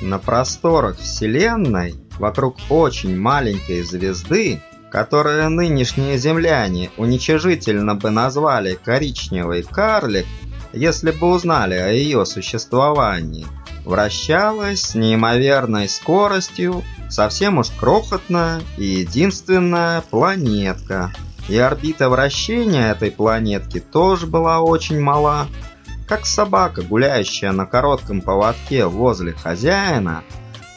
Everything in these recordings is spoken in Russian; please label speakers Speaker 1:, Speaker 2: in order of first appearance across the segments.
Speaker 1: На просторах Вселенной, вокруг очень маленькой звезды, которую нынешние земляне уничижительно бы назвали «коричневый карлик», если бы узнали о ее существовании, вращалась с неимоверной скоростью совсем уж крохотная и единственная планетка. И орбита вращения этой планетки тоже была очень мала, как собака, гуляющая на коротком поводке возле хозяина,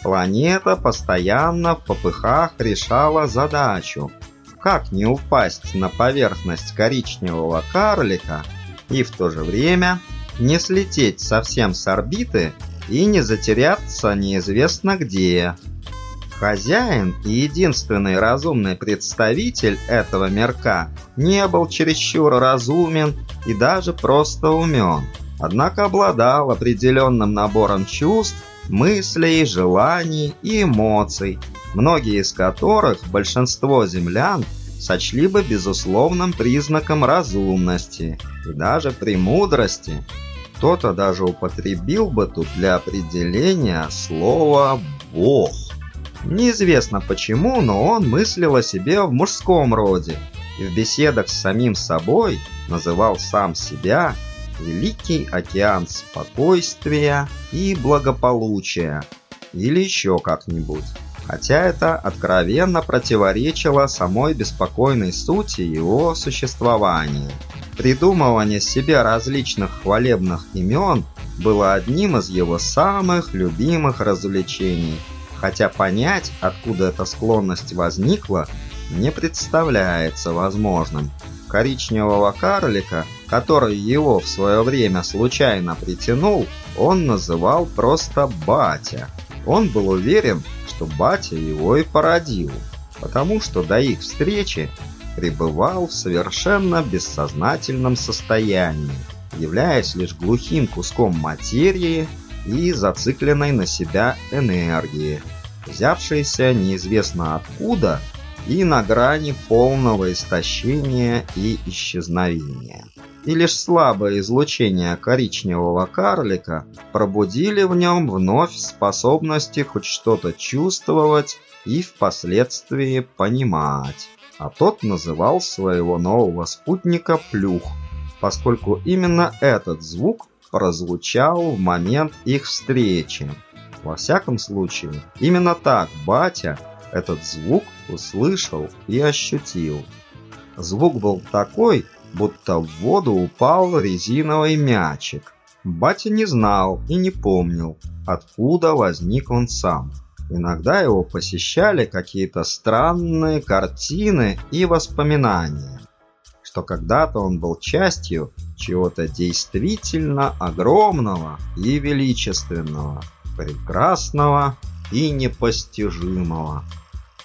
Speaker 1: планета постоянно в попыхах решала задачу, как не упасть на поверхность коричневого карлика и в то же время не слететь совсем с орбиты и не затеряться неизвестно где. Хозяин и единственный разумный представитель этого мирка не был чересчур разумен и даже просто умен, однако обладал определенным набором чувств, мыслей, желаний и эмоций, многие из которых большинство землян сочли бы безусловным признаком разумности и даже премудрости. Кто-то даже употребил бы тут для определения слово «бог». Неизвестно почему, но он мыслил о себе в мужском роде и в беседах с самим собой называл сам себя «Великий океан спокойствия и благополучия» или еще как-нибудь. Хотя это откровенно противоречило самой беспокойной сути его существования. Придумывание себе различных хвалебных имен было одним из его самых любимых развлечений – хотя понять, откуда эта склонность возникла, не представляется возможным. Коричневого карлика, который его в свое время случайно притянул, он называл просто «батя». Он был уверен, что батя его и породил, потому что до их встречи пребывал в совершенно бессознательном состоянии, являясь лишь глухим куском материи, и зацикленной на себя энергии, взявшейся неизвестно откуда и на грани полного истощения и исчезновения. И лишь слабое излучение коричневого карлика пробудили в нем вновь способности хоть что-то чувствовать и впоследствии понимать. А тот называл своего нового спутника Плюх, поскольку именно этот звук прозвучал в момент их встречи. Во всяком случае, именно так батя этот звук услышал и ощутил. Звук был такой, будто в воду упал резиновый мячик. Батя не знал и не помнил, откуда возник он сам. Иногда его посещали какие-то странные картины и воспоминания что когда-то он был частью чего-то действительно огромного и величественного, прекрасного и непостижимого,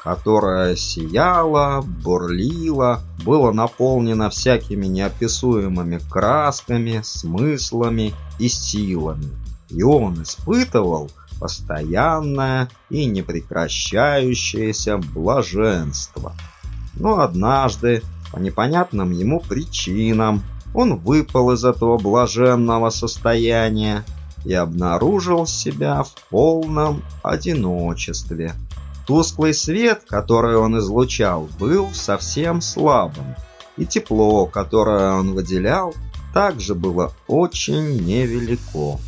Speaker 1: которое сияло, бурлило, было наполнено всякими неописуемыми красками, смыслами и силами. И он испытывал постоянное и непрекращающееся блаженство. Но однажды по непонятным ему причинам он выпал из этого блаженного состояния и обнаружил себя в полном одиночестве. Тусклый свет, который он излучал, был совсем слабым, и тепло, которое он выделял, также было очень невелико.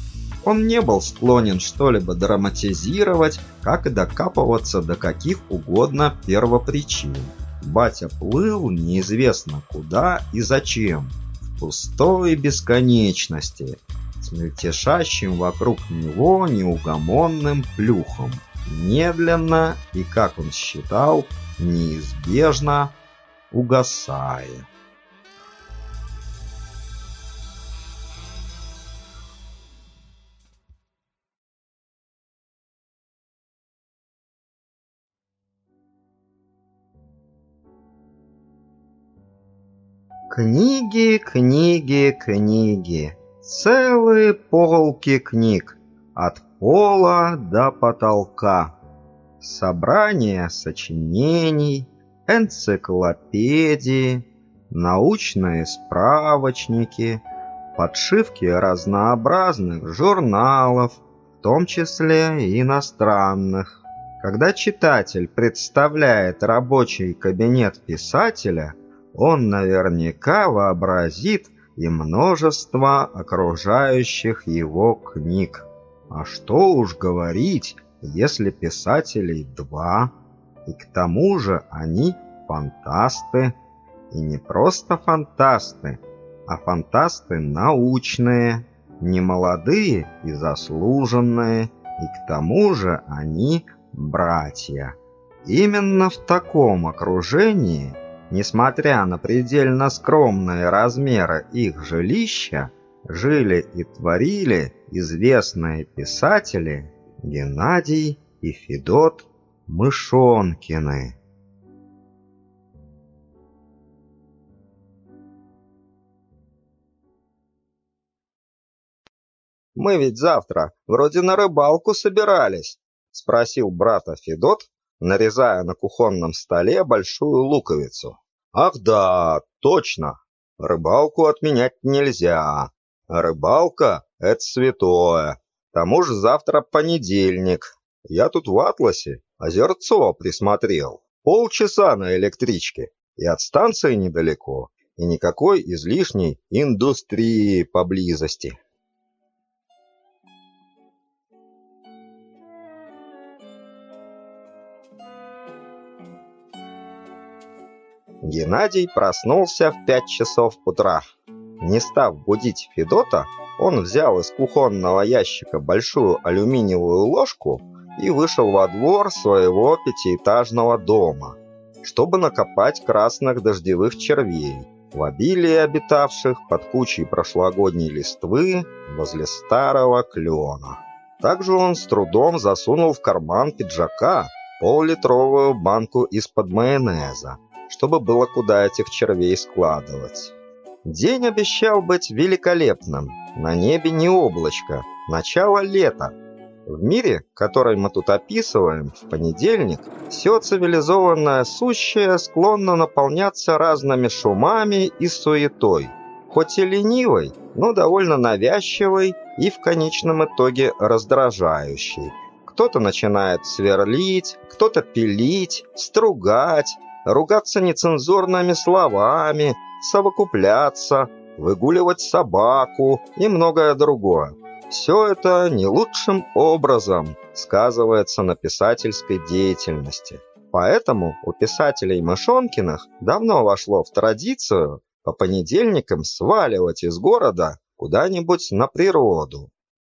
Speaker 1: Он не был склонен что-либо драматизировать, как и докапываться до каких угодно первопричин. Батя плыл неизвестно куда и зачем, пустой бесконечности, с мельтешащим вокруг него неугомонным плюхом, медленно и, как он считал, неизбежно угасая. Книги, книги, книги. Целые полки книг. От пола до потолка. Собрание сочинений, энциклопедии, научные справочники, подшивки разнообразных журналов, в том числе иностранных. Когда читатель представляет рабочий кабинет писателя, он наверняка вообразит и множество окружающих его книг. А что уж говорить, если писателей два, и к тому же они фантасты. И не просто фантасты, а фантасты научные, не молодые и заслуженные, и к тому же они братья. Именно в таком окружении, несмотря на предельно скромные размеры их жилища, жили и творили известные писатели Геннадий и Федот Мышонкины.
Speaker 2: «Мы ведь завтра вроде на рыбалку собирались», — спросил брата Федот, нарезая на кухонном столе большую луковицу. «Ах да, точно! Рыбалку отменять нельзя. Рыбалка — это святое. К тому же завтра понедельник. Я тут в Атласе озерцо присмотрел. Полчаса на электричке. И от станции недалеко, и никакой излишней индустрии поблизости. Геннадий проснулся в пять часов утра. Не став будить Федота, он взял из кухонного ящика большую алюминиевую ложку и вышел во двор своего пятиэтажного дома, чтобы накопать красных дождевых червей, в обилии обитавших под кучей прошлогодней листвы возле старого клена. Также он с трудом засунул в карман пиджака пол-литровую банку из-под майонеза, чтобы было куда этих червей складывать. День обещал быть великолепным. На небе не облачко. Начало лета. В мире, который мы тут описываем, в понедельник, все цивилизованное сущее склонно наполняться разными шумами и суетой. Хоть и ленивой, но довольно навязчивой и в конечном итоге раздражающей. Кто-то начинает сверлить, кто-то пилить, стругать, ругаться нецензурными словами, совокупляться, выгуливать собаку и многое другое. Все это не лучшим образом сказывается на писательской деятельности. Поэтому у писателей Мышонкиных давно вошло в традицию по понедельникам сваливать из города куда-нибудь на природу.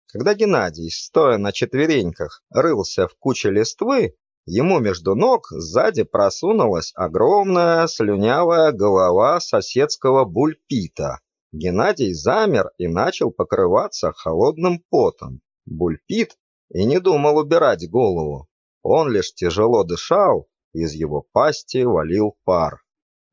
Speaker 2: Когда Геннадий, стоя на четвереньках, рылся в куче листвы, Ему между ног сзади просунулась огромная слюнявая голова соседского бульпита. Геннадий замер и начал покрываться холодным потом. Бульпит и не думал убирать голову. Он лишь тяжело дышал, из его пасти валил пар.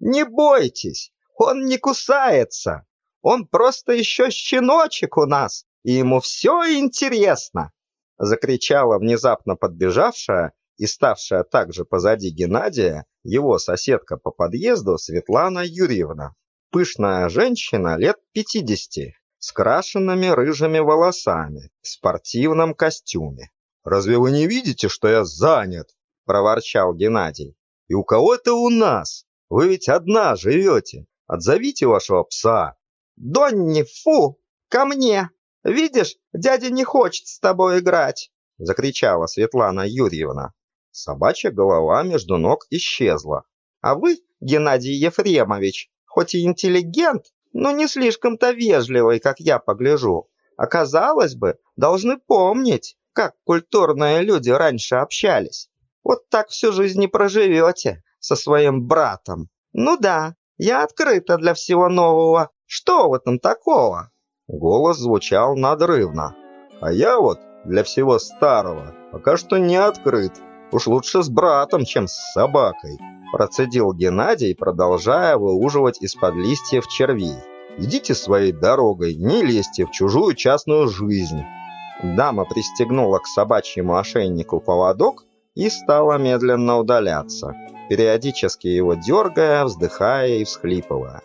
Speaker 2: «Не бойтесь, он не кусается. Он просто еще щеночек у нас, и ему все интересно!» Закричала внезапно подбежавшая и ставшая также позади Геннадия, его соседка по подъезду Светлана Юрьевна. Пышная женщина лет 50, с крашенными рыжими волосами, в спортивном костюме. «Разве вы не видите, что я занят?» – проворчал Геннадий. «И у кого это у нас? Вы ведь одна живете. Отзовите вашего пса». «Донни, фу! Ко мне! Видишь, дядя не хочет с тобой играть!» – закричала Светлана Юрьевна. Собачья голова между ног исчезла. А вы, Геннадий Ефремович, хоть и интеллигент, но не слишком-то вежливый, как я погляжу. Оказалось бы, должны помнить, как культурные люди раньше общались. Вот так всю жизнь не проживете со своим братом. Ну да, я открыта для всего нового. Что в этом такого? Голос звучал надрывно. А я вот для всего старого пока что не открыт. Уж лучше с братом, чем с собакой. Процедил Геннадий, продолжая выуживать из-под листьев червей. Идите своей дорогой, не лезьте в чужую частную жизнь. Дама пристегнула к собачьему ошейнику поводок и стала медленно удаляться, периодически его дергая, вздыхая и всхлипывая.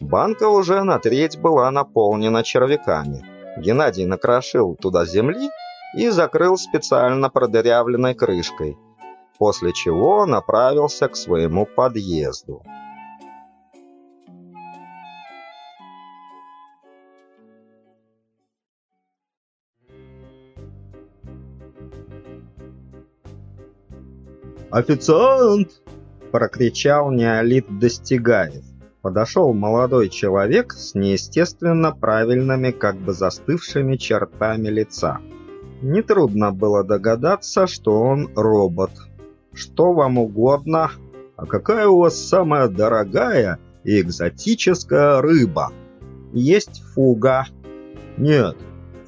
Speaker 2: Банка уже на треть была наполнена червяками. Геннадий накрошил туда земли и закрыл специально продырявленной крышкой, после чего направился к своему подъезду.
Speaker 1: «Официант!» – прокричал неолит Достигаев. Подошел молодой человек с неестественно правильными, как бы застывшими чертами лица. Нетрудно было догадаться, что он робот. «Что вам угодно? А какая у вас самая дорогая и экзотическая рыба?» «Есть фуга». «Нет,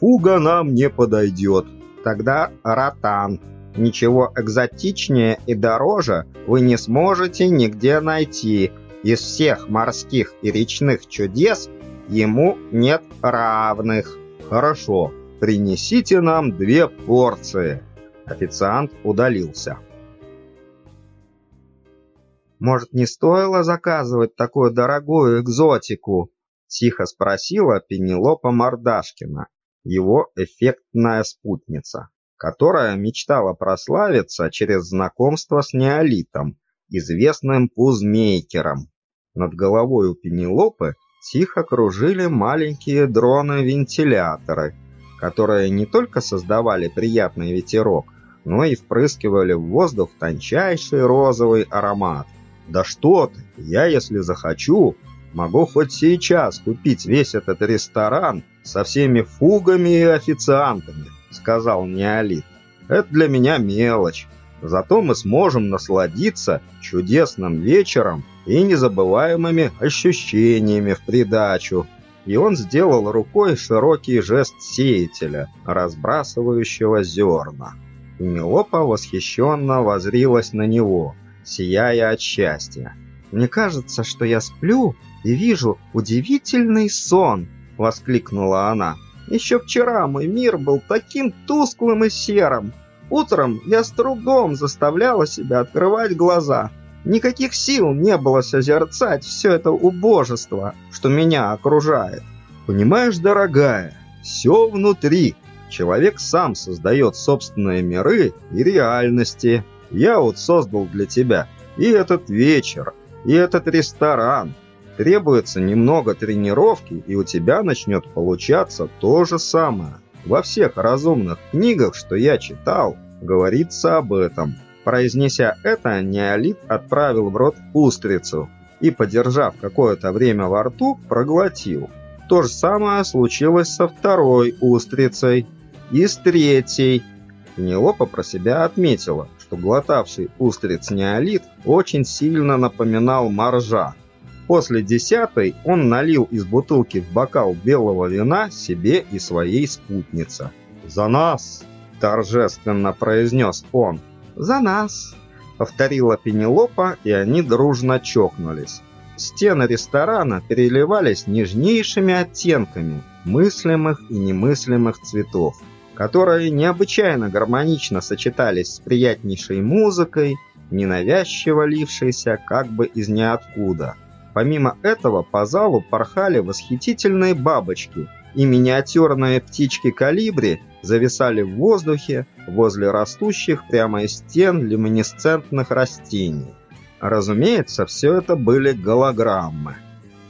Speaker 1: фуга нам не подойдет. Тогда ротан». Ничего экзотичнее и дороже вы не сможете нигде найти. Из всех морских и речных чудес ему нет равных. Хорошо, принесите нам две порции. Официант удалился. Может, не стоило заказывать такую дорогую экзотику? Тихо спросила Пенелопа Мордашкина, его эффектная спутница которая мечтала прославиться через знакомство с неолитом, известным пузмейкером. Над головой у Пенелопы тихо кружили маленькие дроны-вентиляторы, которые не только создавали приятный ветерок, но и впрыскивали в воздух тончайший розовый аромат. Да что ты, я, если захочу, могу хоть сейчас купить весь этот ресторан со всеми фугами и официантами, сказал Неолит. «Это для меня мелочь. Зато мы сможем насладиться чудесным вечером и незабываемыми ощущениями в придачу». И он сделал рукой широкий жест сеятеля, разбрасывающего зерна. Пенелопа восхищенно возрилась на него, сияя от счастья. «Мне кажется, что я сплю и вижу удивительный сон!» — воскликнула она. Еще вчера мой мир был таким тусклым и серым. Утром я с трудом заставляла себя открывать глаза. Никаких сил не было созерцать все это убожество, что меня окружает. Понимаешь, дорогая, все внутри. Человек сам создает собственные миры и реальности. Я вот создал для тебя и этот вечер, и этот ресторан, Требуется немного тренировки, и у тебя начнет получаться то же самое. Во всех разумных книгах, что я читал, говорится об этом. Произнеся это, неолит отправил в рот устрицу и, подержав какое-то время во рту, проглотил. То же самое случилось со второй устрицей и с третьей. Пенелопа про себя отметила, что глотавший устриц неолит очень сильно напоминал моржа, После десятой он налил из бутылки в бокал белого вина себе и своей спутнице. «За нас!» – торжественно произнес он. «За нас!» – повторила Пенелопа, и они дружно чокнулись. Стены ресторана переливались нежнейшими оттенками мыслимых и немыслимых цветов, которые необычайно гармонично сочетались с приятнейшей музыкой, ненавязчиво лившейся как бы из ниоткуда – Помимо этого по залу порхали восхитительные бабочки, и миниатюрные птички калибри зависали в воздухе возле растущих прямо из стен люминесцентных растений. Разумеется, все это были голограммы.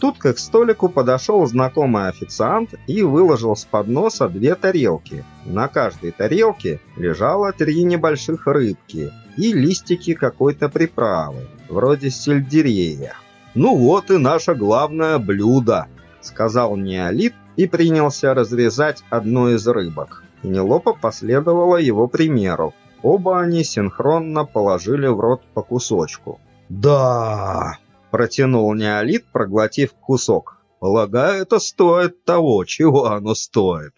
Speaker 1: Тут к их столику подошел знакомый официант и выложил с подноса две тарелки. На каждой тарелке лежало три небольших рыбки и листики какой-то приправы, вроде сельдерея. «Ну вот и наше главное блюдо», — сказал Неолит и принялся разрезать одну из рыбок. Пенелопа последовала его примеру. Оба они синхронно положили в рот по кусочку. «Да!» – протянул Неолит, проглотив кусок. «Полагаю, это стоит того, чего оно стоит».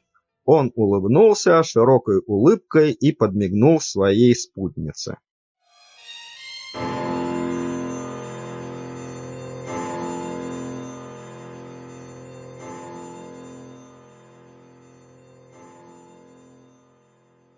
Speaker 1: Он улыбнулся широкой улыбкой и подмигнул своей спутнице.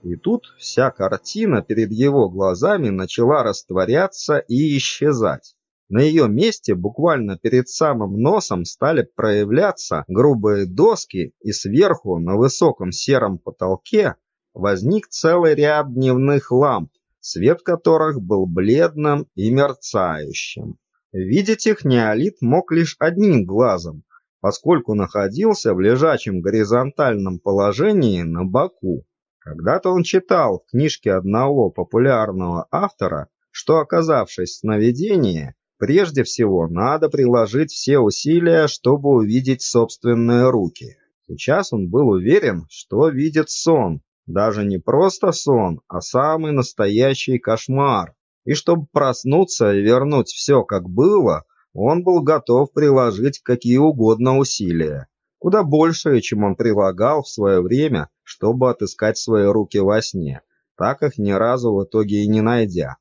Speaker 1: И тут вся картина перед его глазами начала растворяться и исчезать. На ее месте буквально перед самым носом стали проявляться грубые доски, и сверху на высоком сером потолке возник целый ряд дневных ламп, свет которых был бледным и мерцающим. Видеть их неолит мог лишь одним глазом, поскольку находился в лежачем горизонтальном положении на боку. Когда-то он читал в книжке одного популярного автора, что, оказавшись в сновидении, прежде всего надо приложить все усилия, чтобы увидеть собственные руки. Сейчас он был уверен, что видит сон, даже не просто сон, а самый настоящий кошмар. И чтобы проснуться и вернуть все как было, он был готов приложить какие угодно усилия. Куда больше, чем он прилагал в свое время, чтобы отыскать свои руки во сне, так их ни разу в итоге и не найдя.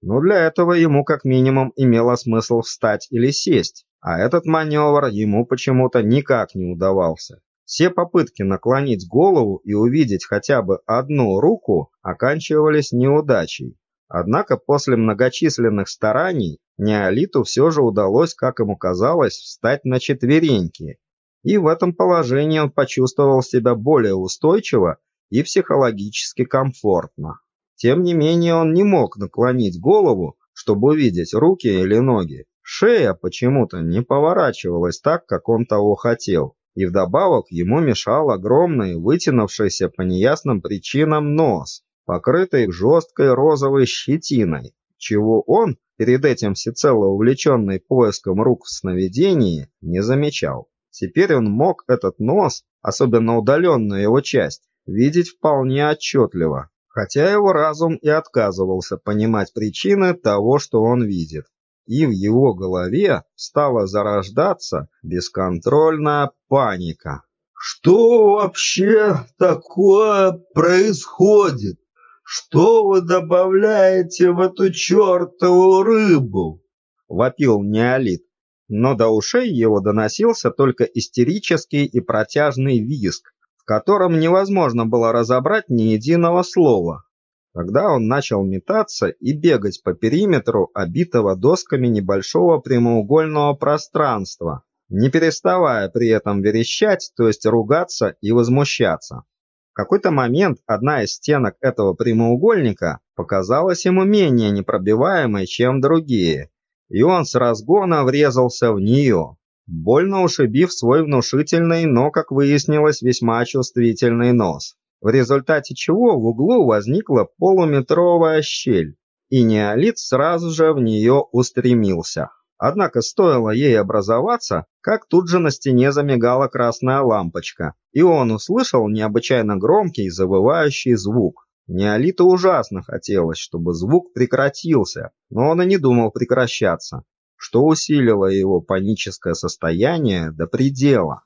Speaker 1: Но для этого ему как минимум имело смысл встать или сесть, а этот маневр ему почему-то никак не удавался. Все попытки наклонить голову и увидеть хотя бы одну руку оканчивались неудачей. Однако после многочисленных стараний Неолиту все же удалось, как ему казалось, встать на четвереньки. И в этом положении он почувствовал себя более устойчиво и психологически комфортно. Тем не менее он не мог наклонить голову, чтобы увидеть руки или ноги. Шея почему-то не поворачивалась так, как он того хотел и вдобавок ему мешал огромный, вытянувшийся по неясным причинам нос, покрытый жесткой розовой щетиной, чего он, перед этим всецело увлеченный поиском рук в сновидении, не замечал. Теперь он мог этот нос, особенно удаленную его часть, видеть вполне отчетливо, хотя его разум и отказывался понимать причины того, что он видит и в его голове стала зарождаться бесконтрольная паника.
Speaker 3: «Что вообще такое происходит? Что вы добавляете в эту чертову рыбу?»
Speaker 1: — вопил неолит. Но до ушей его доносился только истерический и протяжный визг, в котором невозможно было разобрать ни единого слова. Когда он начал метаться и бегать по периметру обитого досками небольшого прямоугольного пространства, не переставая при этом верещать, то есть ругаться и возмущаться. В какой-то момент одна из стенок этого прямоугольника показалась ему менее непробиваемой, чем другие, и он с разгона врезался в нее, больно ушибив свой внушительный, но, как выяснилось, весьма чувствительный нос в результате чего в углу возникла полуметровая щель, и неолит сразу же в нее устремился. Однако стоило ей образоваться, как тут же на стене замигала красная лампочка, и он услышал необычайно громкий завывающий звук. Неолиту ужасно хотелось, чтобы звук прекратился, но он и не думал прекращаться, что усилило его паническое состояние до предела.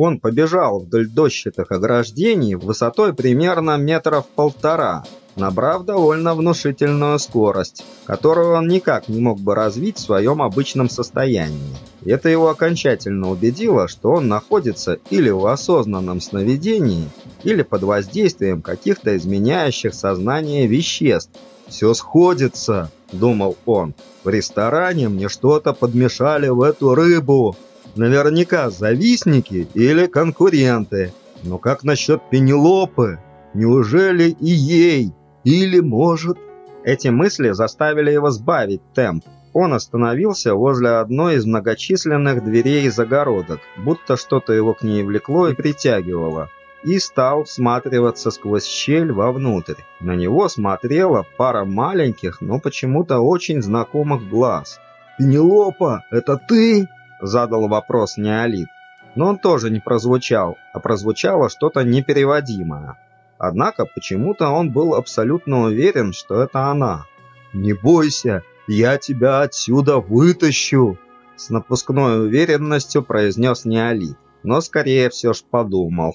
Speaker 1: Он побежал вдоль дощатых ограждений высотой примерно метров полтора, набрав довольно внушительную скорость, которую он никак не мог бы развить в своем обычном состоянии. Это его окончательно убедило, что он находится или в осознанном сновидении, или под воздействием каких-то изменяющих сознание веществ. «Все сходится», — думал он. «В ресторане мне что-то подмешали в эту рыбу, Наверняка завистники или конкуренты. Но как насчет Пенелопы? Неужели и ей? Или, может... Эти мысли заставили его сбавить темп. Он остановился возле одной из многочисленных дверей загородок, будто что-то его к ней влекло и притягивало, и стал всматриваться сквозь щель вовнутрь. На него смотрела пара маленьких, но почему-то очень знакомых глаз. «Пенелопа, это ты?» Задал вопрос Неолит. Но он тоже не прозвучал, а прозвучало что-то непереводимое. Однако почему-то он был абсолютно уверен, что это она. «Не бойся, я тебя отсюда вытащу!» С напускной уверенностью произнес Неолит, но скорее все ж подумал.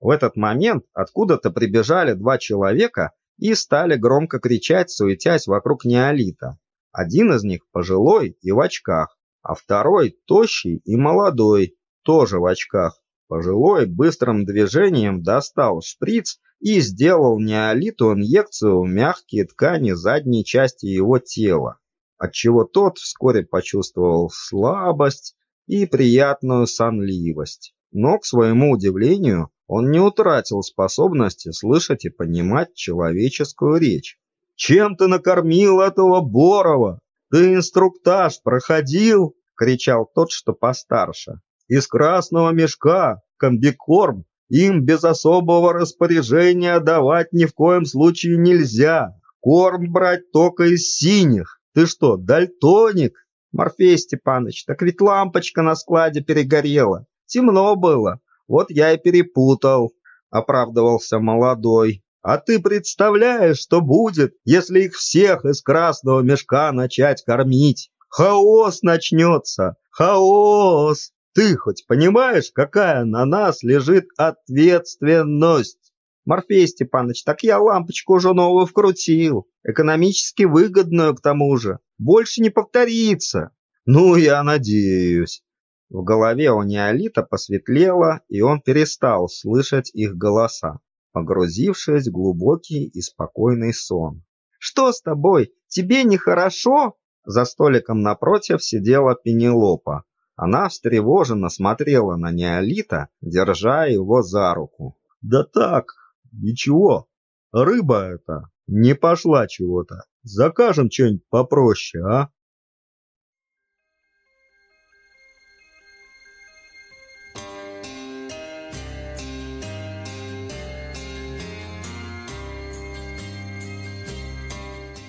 Speaker 1: В этот момент откуда-то прибежали два человека и стали громко кричать, суетясь вокруг Неолита. Один из них пожилой и в очках, а второй тощий и молодой, тоже в очках. Пожилой быстрым движением достал шприц и сделал неолиту инъекцию в мягкие ткани задней части его тела, отчего тот вскоре почувствовал слабость и приятную сонливость. Но, к своему удивлению, он не утратил способности слышать и понимать человеческую речь. «Чем ты накормил этого Борова? Ты инструктаж проходил?» — кричал тот, что постарше. «Из красного мешка, комбикорм, им без особого распоряжения давать ни в коем случае нельзя. Корм брать только из синих. Ты что, дальтоник?» «Морфей Степаныч, так ведь лампочка на складе перегорела. Темно было. Вот я и перепутал», — оправдывался молодой. «А ты представляешь, что будет, если их всех из красного мешка начать кормить? Хаос начнется! Хаос! Ты хоть понимаешь, какая на нас лежит ответственность?» «Морфей Степанович, так я лампочку уже новую вкрутил. Экономически выгодную к тому же. Больше не повторится». «Ну, я надеюсь». В голове у неолита посветлело, и он перестал слышать их голоса, погрузившись в глубокий и спокойный сон. «Что с тобой? Тебе нехорошо?» За столиком напротив сидела Пенелопа. Она встревоженно смотрела на неолита, держа его за руку. «Да так, ничего. Рыба эта не пошла чего-то. Закажем что-нибудь попроще, а?»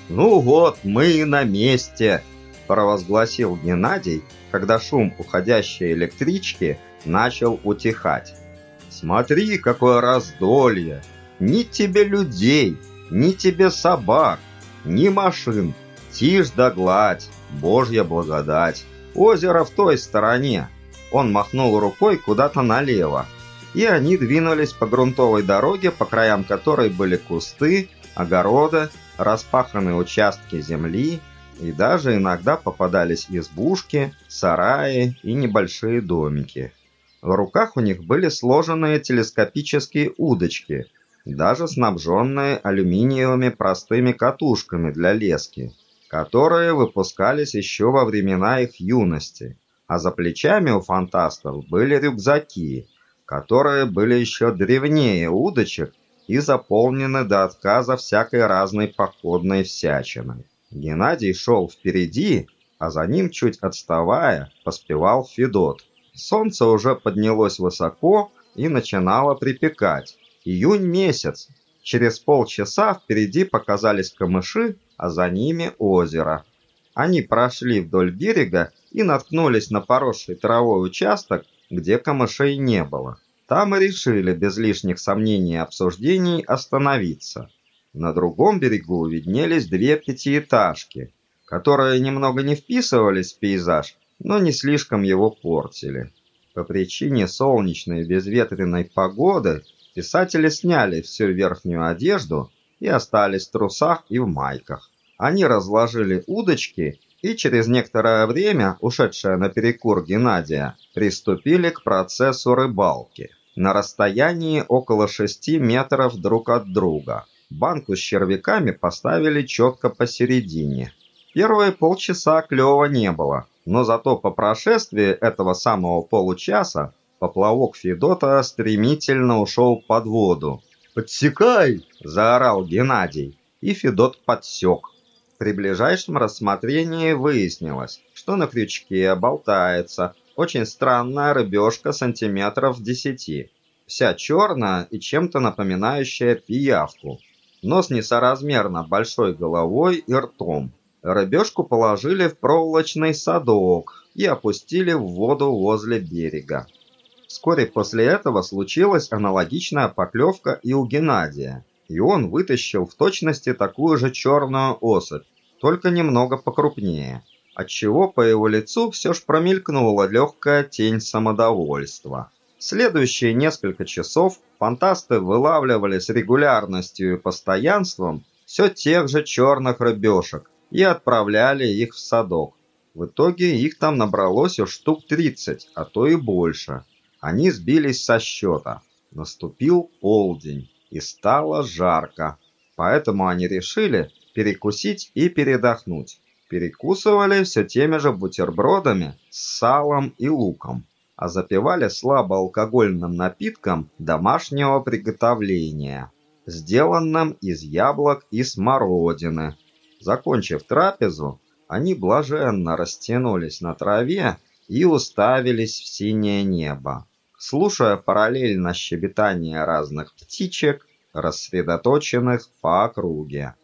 Speaker 1: «Ну вот, мы на месте!» – провозгласил Геннадий, когда шум уходящей электрички начал утихать. «Смотри, какое раздолье! Ни тебе людей, ни тебе собак, ни машин. Тишь да гладь, божья благодать. Озеро в той стороне». Он махнул рукой куда-то налево, и они двинулись по грунтовой дороге, по краям которой были кусты, огороды распаханные участки земли и даже иногда попадались избушки, сараи и небольшие домики. В руках у них были сложенные телескопические удочки, даже снабженные алюминиевыми простыми катушками для лески, которые выпускались еще во времена их юности. А за плечами у фантастов были рюкзаки, которые были еще древнее удочек и заполнены до отказа всякой разной походной всячиной. Геннадий шел впереди, а за ним, чуть отставая, поспевал Федот. Солнце уже поднялось высоко и начинало припекать. Июнь месяц. Через полчаса впереди показались камыши, а за ними озеро. Они прошли вдоль берега и наткнулись на поросший травой участок, где камышей не было. Там и решили без лишних сомнений и обсуждений остановиться. На другом берегу виднелись две пятиэтажки, которые немного не вписывались в пейзаж, но не слишком его портили. По причине солнечной безветренной погоды писатели сняли всю верхнюю одежду и остались в трусах и в майках. Они разложили удочки и через некоторое время, ушедшее на перекур Геннадия, приступили к процессу рыбалки на расстоянии около 6 метров друг от друга. Банку с червяками поставили четко посередине. Первые полчаса клёва не было, но зато по прошествии этого самого получаса поплавок Федота стремительно ушел под воду. «Подсекай!» – заорал Геннадий, и Федот подсек. При ближайшем рассмотрении выяснилось, что на крючке болтается очень странная рыбешка сантиметров десяти. Вся черная и чем-то напоминающая пиявку. Нос несоразмерно большой головой и ртом. Рыбешку положили в проволочный садок и опустили в воду возле берега. Вскоре после этого случилась аналогичная поклевка и у Геннадия, и он вытащил в точности такую же черную особь, только немного покрупнее отчего по его лицу все ж промелькнула легкая тень самодовольства. Следующие несколько часов фантасты вылавливали с регулярностью и постоянством все тех же черных рыбешек и отправляли их в садок. В итоге их там набралось уж штук 30, а то и больше. Они сбились со счета. Наступил полдень, и стало жарко. Поэтому они решили перекусить и передохнуть перекусывали все теми же бутербродами с салом и луком. а запивали слабоалкогольным напитком домашнего приготовления, сделанным из яблок и смородины. Закончив трапезу, они блаженно растянулись на траве и уставились в синее небо, слушая параллельно щебетание разных птичек, рассредоточенных по округе.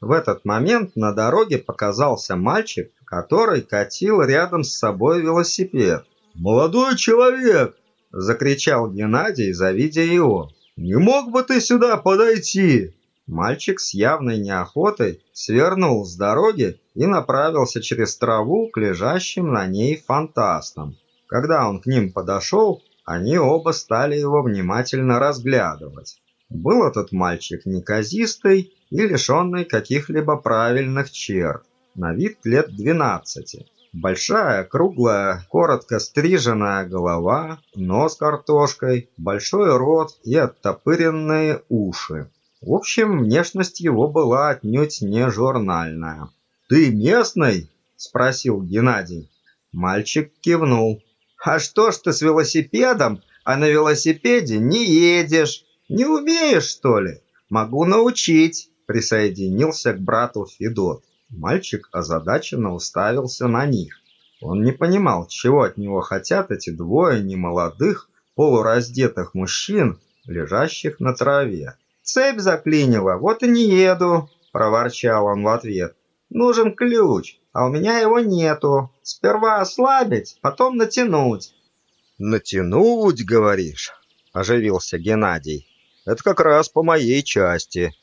Speaker 1: В этот момент на дороге показался мальчик, который катил рядом с собой велосипед.
Speaker 3: «Молодой человек!»
Speaker 1: – закричал Геннадий, завидя его.
Speaker 3: «Не мог бы ты сюда подойти?»
Speaker 1: Мальчик с явной неохотой свернул с дороги и направился через траву к лежащим на ней фантастам. Когда он к ним подошел, они оба стали его внимательно разглядывать. Был этот мальчик неказистый и лишенный каких-либо правильных черт, на вид лет двенадцати. Большая, круглая, коротко стриженная голова, нос картошкой, большой рот и оттопыренные уши. В общем, внешность его была отнюдь не журнальная.
Speaker 3: «Ты местный?»
Speaker 1: – спросил Геннадий. Мальчик кивнул. «А что ж ты с велосипедом, а на велосипеде не едешь?» Не умеешь, что ли? Могу научить, присоединился к брату Федот. Мальчик озадаченно уставился на них. Он не понимал, чего от него хотят эти двое немолодых, полураздетых мужчин, лежащих на траве. «Цепь заклинила, вот и не еду», – проворчал он в ответ. «Нужен ключ, а у меня его нету. Сперва ослабить, потом натянуть».
Speaker 2: «Натянуть, говоришь?» – оживился Геннадий. Это как раз по моей части.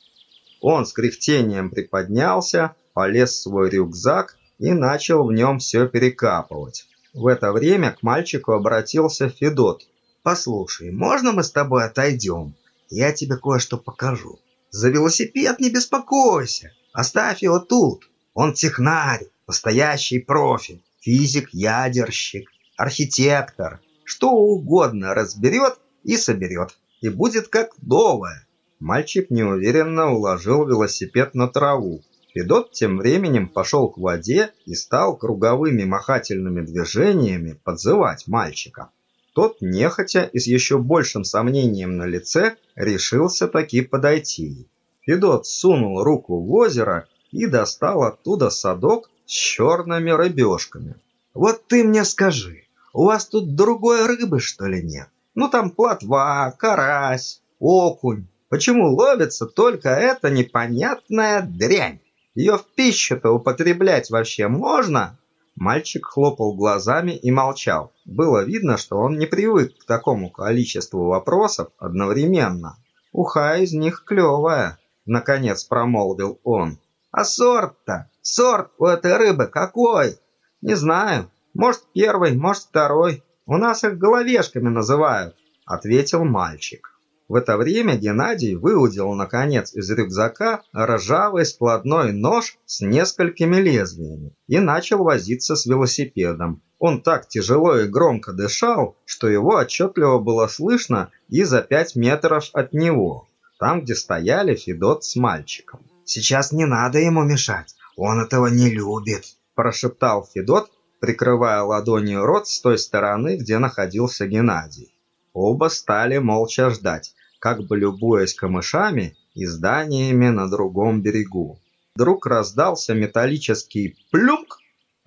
Speaker 1: Он с кряхтением приподнялся, полез в свой рюкзак и начал в нем все перекапывать. В это время к мальчику обратился Федот. «Послушай, можно мы с тобой отойдем? Я тебе кое-что покажу. За велосипед не беспокойся, оставь его тут. Он технарь, настоящий профи, физик-ядерщик, архитектор, что угодно разберет и соберет и будет как новое. Мальчик неуверенно уложил велосипед на траву. Федот тем временем пошел к воде и стал круговыми махательными движениями подзывать мальчика. Тот, нехотя и с еще большим сомнением на лице, решился таки подойти. Федот сунул руку в озеро и достал оттуда садок с черными рыбешками. «Вот ты мне скажи, у вас тут другой рыбы, что ли, нет?» Ну там плотва, карась, окунь. Почему ловится только эта непонятная дрянь? Ее в пищу-то употреблять вообще можно? Мальчик хлопал глазами и молчал. Было видно, что он не привык к такому количеству вопросов одновременно. Уха из них клевая, наконец промолвил он. А сорт-то? Сорт у этой рыбы какой? Не знаю. Может первый, может второй. У нас их головешками называют, ответил мальчик. В это время Геннадий выудил, наконец, из рюкзака ржавый складной нож с несколькими лезвиями и начал возиться с велосипедом. Он так тяжело и громко дышал, что его отчетливо было слышно и за пять метров от него, там, где стояли Федот с мальчиком. «Сейчас не надо ему мешать, он этого не любит», – прошептал Федот, прикрывая ладонью рот с той стороны, где находился Геннадий. Оба стали молча ждать, как бы любуясь камышами и зданиями на другом берегу. Вдруг раздался металлический плюмк,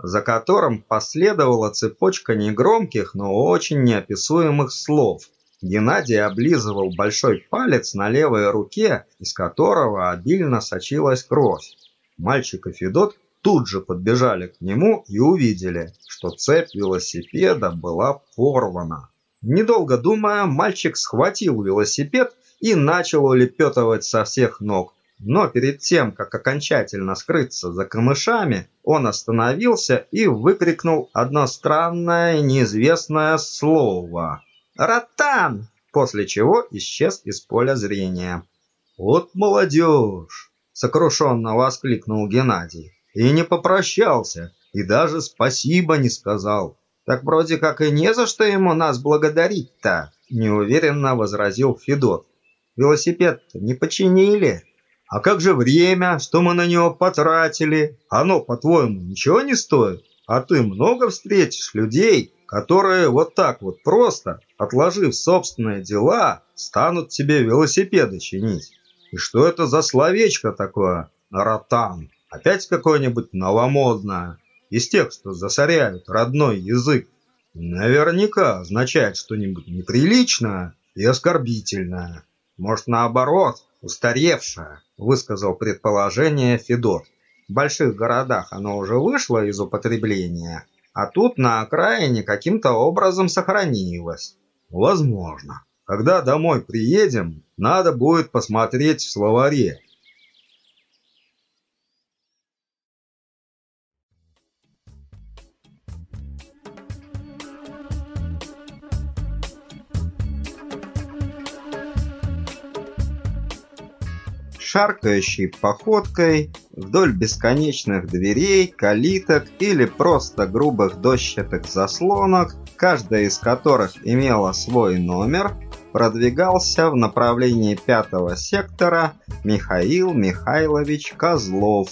Speaker 1: за которым последовала цепочка негромких, но очень неописуемых слов. Геннадий облизывал большой палец на левой руке, из которого обильно сочилась кровь. Мальчик и Федот тут же подбежали к нему и увидели, что цепь велосипеда была порвана. Недолго думая, мальчик схватил велосипед и начал улепетывать со всех ног. Но перед тем, как окончательно скрыться за камышами, он остановился и выкрикнул одно странное неизвестное слово. «Ротан!» После чего исчез из поля зрения.
Speaker 3: «Вот молодежь!» — сокрушенно воскликнул Геннадий и не попрощался, и даже спасибо не сказал.
Speaker 1: Так вроде как и не за что ему нас благодарить-то,
Speaker 3: неуверенно возразил Федот. Велосипед не починили. А как же время, что мы на него потратили? Оно, по-твоему, ничего не стоит? А ты много встретишь людей, которые вот так вот просто, отложив собственные дела, станут тебе велосипеды чинить. И что это за словечко такое? Ротан. Опять какое-нибудь новомодное. Из тех, что засоряют родной язык. Наверняка означает что-нибудь неприличное и оскорбительное. Может, наоборот, устаревшее, высказал предположение Федот. В больших городах оно уже вышло из употребления, а тут на окраине каким-то образом сохранилось. Возможно. Когда домой приедем, надо будет посмотреть в словаре.
Speaker 1: Шаркающей походкой вдоль бесконечных дверей, калиток или просто грубых дощатых заслонок, каждая из которых имела свой номер, продвигался в направлении пятого сектора Михаил Михайлович Козлов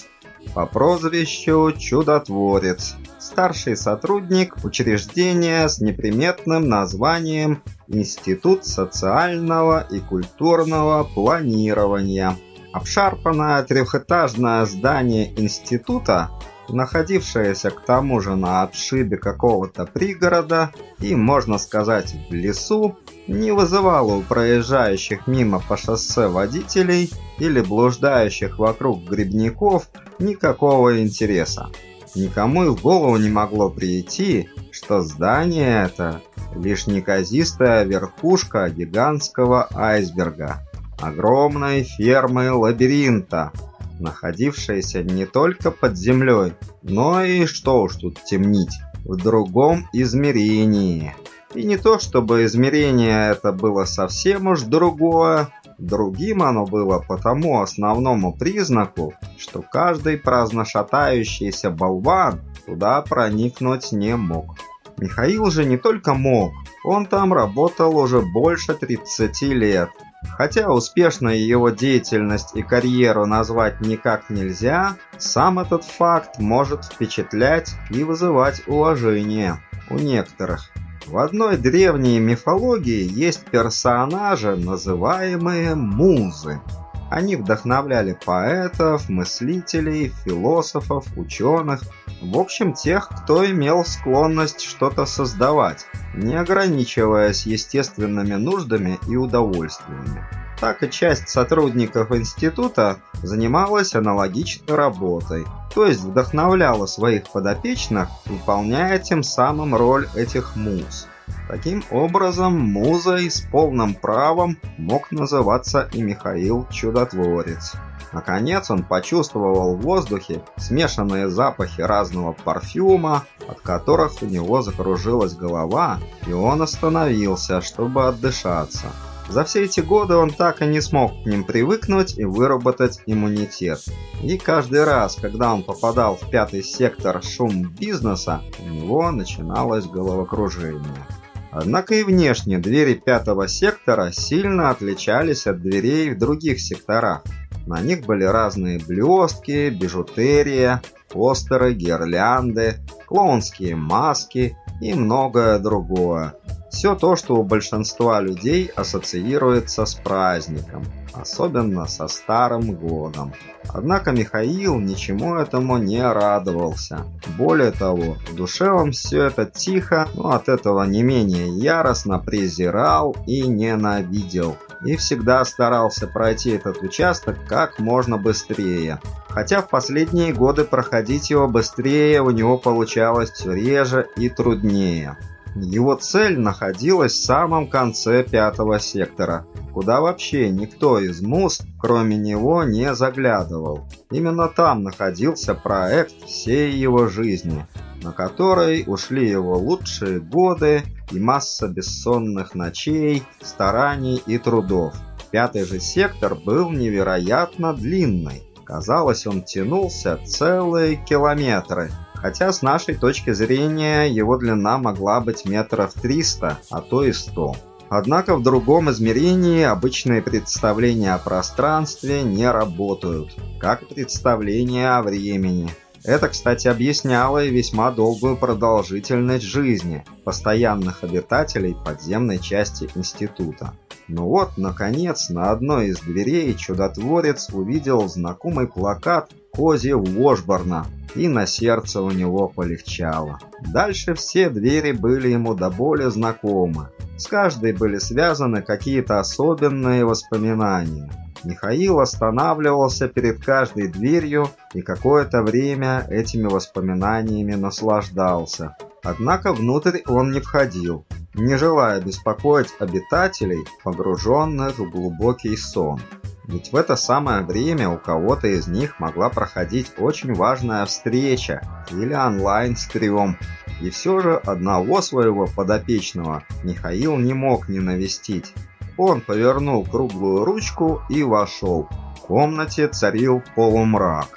Speaker 1: по прозвищу Чудотворец, старший сотрудник учреждения с неприметным названием Институт социального и культурного планирования. Обшарпанное трехэтажное здание института, находившееся к тому же на отшибе какого-то пригорода и, можно сказать, в лесу, не вызывало у проезжающих мимо по шоссе водителей или блуждающих вокруг грибников никакого интереса. Никому и в голову не могло прийти, что здание это лишь неказистая верхушка гигантского айсберга, огромной фермы лабиринта, находившейся не только под землей, но и, что уж тут темнить, в другом измерении. И не то чтобы измерение это было совсем уж другое, другим оно было по тому основному признаку, что каждый праздно шатающийся болван туда проникнуть не мог. Михаил же не только мог, он там работал уже больше 30 лет, Хотя успешной его деятельность и карьеру назвать никак нельзя, сам этот факт может впечатлять и вызывать уважение у некоторых. В одной древней мифологии есть персонажи, называемые музы. Они вдохновляли поэтов, мыслителей, философов, ученых, в общем тех, кто имел склонность что-то создавать, не ограничиваясь естественными нуждами и удовольствиями. Так и часть сотрудников института занималась аналогичной работой, то есть вдохновляла своих подопечных, выполняя тем самым роль этих муз. Таким образом, музой с полным правом мог называться и Михаил Чудотворец. Наконец он почувствовал в воздухе смешанные запахи разного парфюма, от которых у него закружилась голова, и он остановился, чтобы отдышаться. За все эти годы он так и не смог к ним привыкнуть и выработать иммунитет. И каждый раз, когда он попадал в пятый сектор шум бизнеса, у него начиналось головокружение. Однако и внешне двери пятого сектора сильно отличались от дверей в других секторах. На них были разные блестки, бижутерия, постеры, гирлянды, клоунские маски и многое другое. Все то, что у большинства людей ассоциируется с праздником, особенно со Старым Годом. Однако Михаил ничему этому не радовался. Более того, в душе он все это тихо, но от этого не менее яростно презирал и ненавидел. И всегда старался пройти этот участок как можно быстрее. Хотя в последние годы проходить его быстрее у него получалось все реже и труднее. Его цель находилась в самом конце пятого сектора, куда вообще никто из МУС, кроме него, не заглядывал. Именно там находился проект всей его жизни, на который ушли его лучшие годы и масса бессонных ночей, стараний и трудов. Пятый же сектор был невероятно длинный. Казалось, он тянулся целые километры – хотя с нашей точки зрения его длина могла быть метров 300, а то и 100. Однако в другом измерении обычные представления о пространстве не работают, как представления о времени. Это, кстати, объясняло и весьма долгую продолжительность жизни постоянных обитателей подземной части института. Ну вот, наконец, на одной из дверей чудотворец увидел знакомый плакат Кози Вошборна, и на сердце у него полегчало. Дальше все двери были ему до боли знакомы. С каждой были связаны какие-то особенные воспоминания. Михаил останавливался перед каждой дверью и какое-то время этими воспоминаниями наслаждался. Однако внутрь он не входил, не желая беспокоить обитателей, погруженных в глубокий сон. Ведь в это самое время у кого-то из них могла проходить очень важная встреча или онлайн-стрём. И все же одного своего подопечного Михаил не мог не навестить. Он повернул круглую ручку и вошел. В комнате царил полумрак.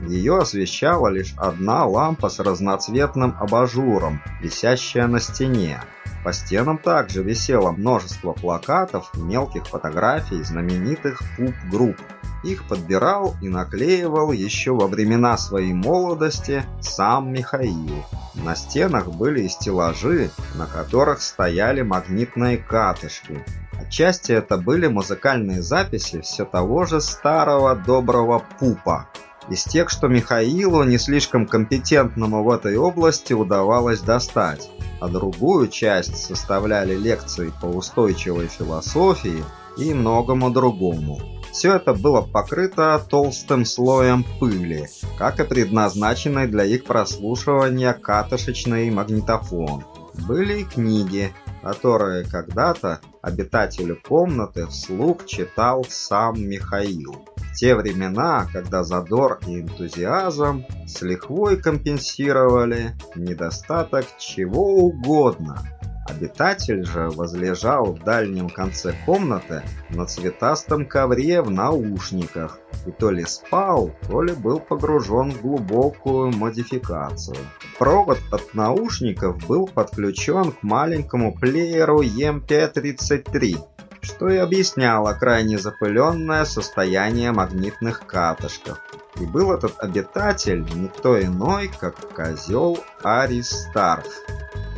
Speaker 1: Ее освещала лишь одна лампа с разноцветным абажуром, висящая на стене. По стенам также висело множество плакатов мелких фотографий знаменитых пуп-групп. Их подбирал и наклеивал еще во времена своей молодости сам Михаил. На стенах были и стеллажи, на которых стояли магнитные катышки, Отчасти это были музыкальные записи все того же старого доброго пупа. Из тех, что Михаилу, не слишком компетентному в этой области, удавалось достать. А другую часть составляли лекции по устойчивой философии и многому другому. Все это было покрыто толстым слоем пыли, как и предназначенный для их прослушивания катышечный магнитофон. Были и книги, которые когда-то обитателю комнаты вслух читал сам Михаил. В те времена, когда задор и энтузиазм с лихвой компенсировали недостаток чего угодно – Обитатель же возлежал в дальнем конце комнаты на цветастом ковре в наушниках и то ли спал, то ли был погружен в глубокую модификацию. Провод от наушников был подключен к маленькому плееру EMP-33, что и объясняло крайне запыленное состояние магнитных катышков. И был этот обитатель никто иной, как козел Аристарх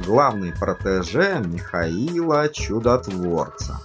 Speaker 1: главный протеже Михаила Чудотворца.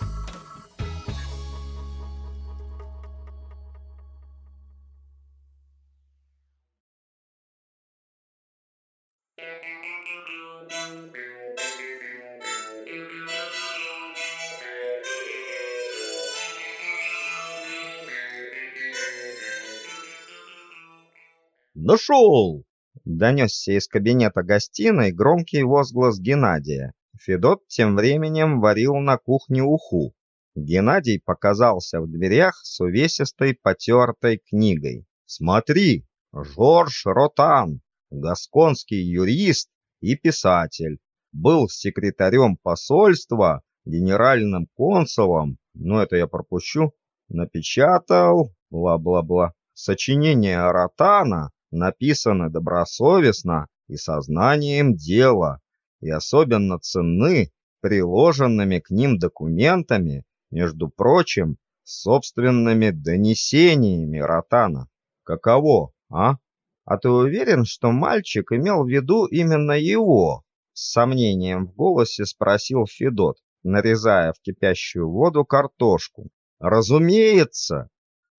Speaker 2: «Нашел!» Донесся из кабинета гостиной громкий возглас Геннадия. Федот тем временем варил на кухне уху. Геннадий показался в дверях с увесистой потертой книгой. «Смотри, Жорж Ротан, гасконский юрист и писатель, был секретарем посольства, генеральным консулом, ну это я пропущу, напечатал, бла-бла-бла, сочинение Ротана написаны добросовестно и сознанием дела, и особенно ценны приложенными к ним документами, между прочим, собственными донесениями Ротана. Каково, а? А ты уверен, что мальчик имел в виду именно его? С сомнением в голосе спросил Федот, нарезая в кипящую воду картошку. Разумеется!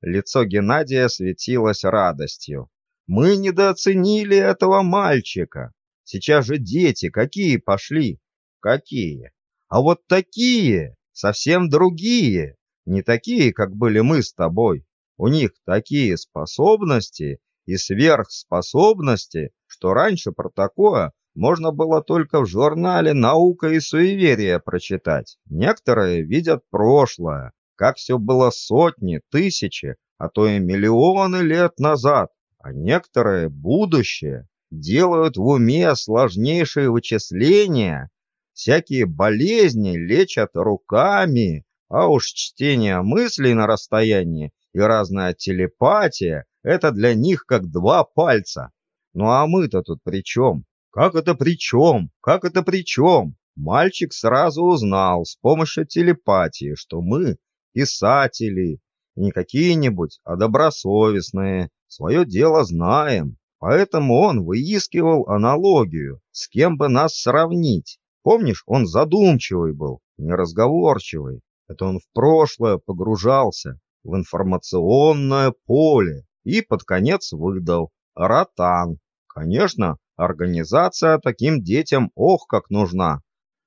Speaker 2: Лицо Геннадия светилось радостью. Мы недооценили этого мальчика. Сейчас же дети какие пошли? Какие? А вот такие, совсем другие. Не такие, как были мы с тобой. У них такие способности и сверхспособности, что раньше про такое можно было только в журнале «Наука и суеверие» прочитать. Некоторые видят прошлое, как все было сотни, тысячи, а то и миллионы лет назад а некоторые будущее делают в уме сложнейшие вычисления, всякие болезни лечат руками, а уж чтение мыслей на расстоянии и разная телепатия — это для них как два пальца. Ну а мы-то тут при чем? Как это при чем? Как это при чем? Мальчик сразу узнал с помощью телепатии, что мы писатели, не какие-нибудь, а добросовестные, свое дело знаем. Поэтому он выискивал аналогию, с кем бы нас сравнить. Помнишь, он задумчивый был, неразговорчивый. Это он в прошлое погружался, в информационное поле, и под конец выдал «Ротан». Конечно, организация таким детям ох как нужна.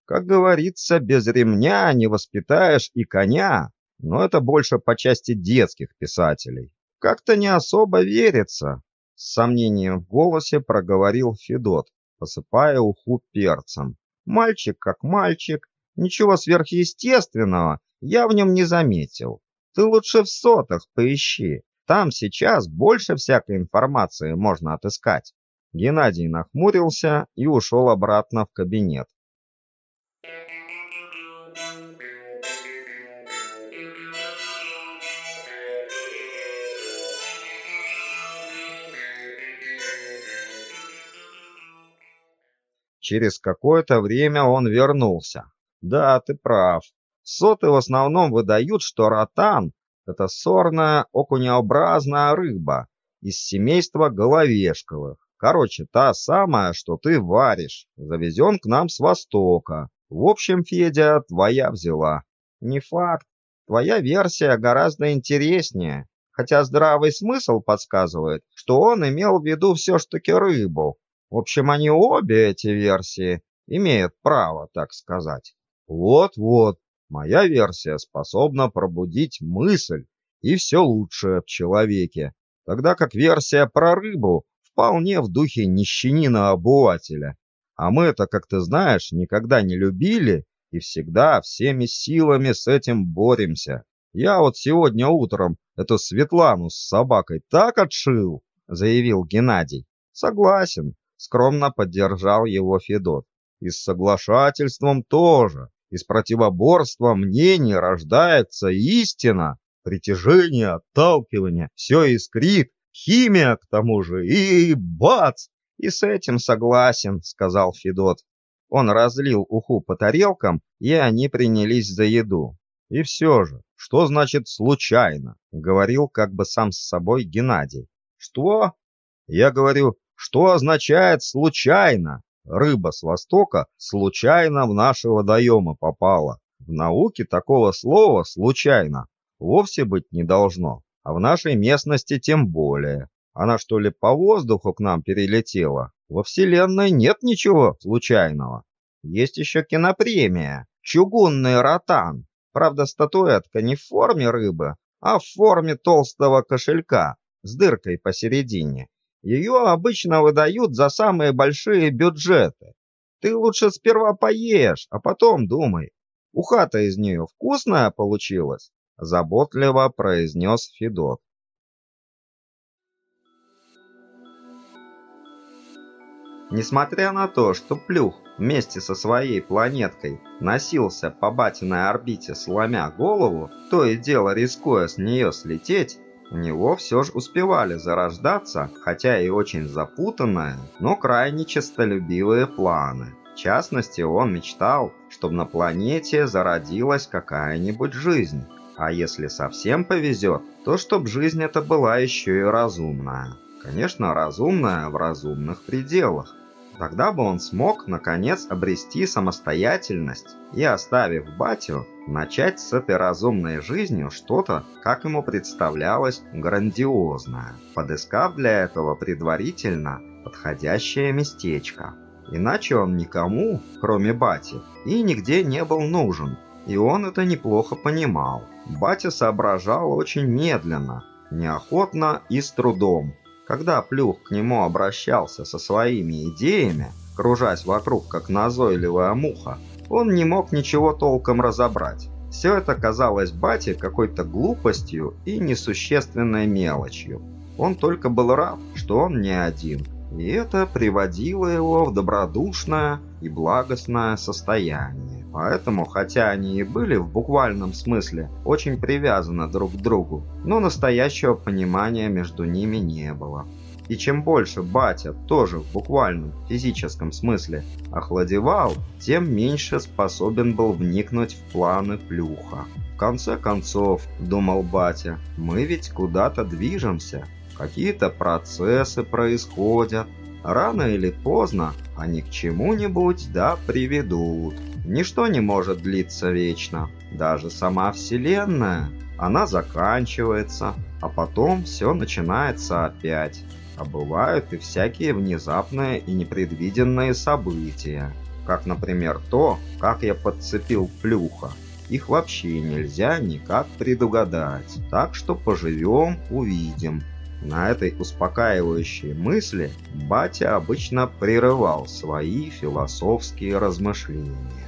Speaker 2: Как говорится, без ремня не воспитаешь и коня, но это больше по части детских писателей. Как-то не особо верится, с сомнением в голосе проговорил Федот, посыпая уху перцем. Мальчик как мальчик, ничего сверхъестественного я в нем не заметил. Ты лучше в сотах поищи. Там сейчас больше всякой информации можно отыскать. Геннадий нахмурился и ушел обратно в кабинет. Через какое-то время он вернулся. Да, ты прав. Соты в основном выдают, что ротан – это сорная окунеобразная рыба из семейства головешковых. Короче, та самая, что ты варишь, завезен к нам с востока. В общем, Федя, твоя взяла. Не факт. Твоя версия гораздо интереснее. Хотя здравый смысл подсказывает, что он имел в виду все ж таки рыбу. В общем, они обе, эти версии, имеют право, так сказать. Вот-вот, моя версия способна пробудить мысль и все лучшее в человеке, тогда как версия про рыбу вполне в духе нищенина-обывателя. А мы это, как ты знаешь, никогда не любили и всегда всеми силами с этим боремся. Я вот сегодня утром эту Светлану с собакой так отшил, заявил Геннадий. Согласен, скромно поддержал его Федот. И с соглашательством тоже. Из противоборства мнений рождается истина. Притяжение, отталкивание, все искрит. Химия, к тому же, и бац! И с этим согласен, сказал Федот. Он разлил уху по тарелкам, и они принялись за еду. И все же, что значит случайно? Говорил как бы сам с собой Геннадий. Что? Я говорю, что означает «случайно». Рыба с востока случайно в наши водоемы попала. В науке такого слова «случайно» вовсе быть не должно, а в нашей местности тем более. Она что ли по воздуху к нам перелетела? Во Вселенной нет ничего случайного. Есть еще кинопремия «Чугунный ротан». Правда, статуэтка не в форме рыбы, а в форме толстого кошелька с дыркой посередине. Ее обычно выдают за самые большие бюджеты. Ты лучше сперва поешь, а потом думай. Уха-то из нее вкусная получилась, заботливо произнес Федот. Несмотря на то, что Плюх вместе со своей планеткой носился по батиной орбите сломя голову, то и дело рискуя с нее слететь, у него все же успевали зарождаться, хотя и очень запутанные, но крайне честолюбивые планы. В частности, он мечтал, чтобы на планете зародилась какая-нибудь жизнь. А если совсем повезет, то чтобы жизнь эта была еще и разумная. Конечно, разумная в разумных пределах. Тогда бы он смог, наконец, обрести самостоятельность и, оставив батю, начать с этой разумной жизнью что-то, как ему представлялось, грандиозное, подыскав для этого предварительно подходящее местечко. Иначе он никому, кроме бати, и нигде не был нужен, и он это неплохо понимал. Батя соображал очень медленно, неохотно и с трудом, когда Плюх к нему обращался со своими идеями, кружась вокруг как назойливая муха, он не мог ничего толком разобрать. Все это казалось бате какой-то глупостью и несущественной мелочью. Он только был рад, что он не один, и это приводило его в добродушное и благостное состояние. Поэтому, хотя они и были в буквальном смысле очень привязаны друг к другу, но настоящего понимания между ними не было.
Speaker 1: И чем больше батя, тоже в буквальном физическом смысле, охладевал, тем меньше способен был вникнуть в планы плюха. В конце концов, думал батя, мы ведь куда-то движемся, какие-то процессы происходят, рано или поздно они к чему-нибудь да приведут. Ничто не может длиться вечно, даже сама Вселенная. Она заканчивается, а потом все начинается опять. А бывают и всякие внезапные и непредвиденные события. Как, например, то, как я подцепил плюха. Их вообще нельзя никак предугадать. Так что поживем, увидим. На этой успокаивающей мысли батя обычно прерывал свои философские размышления.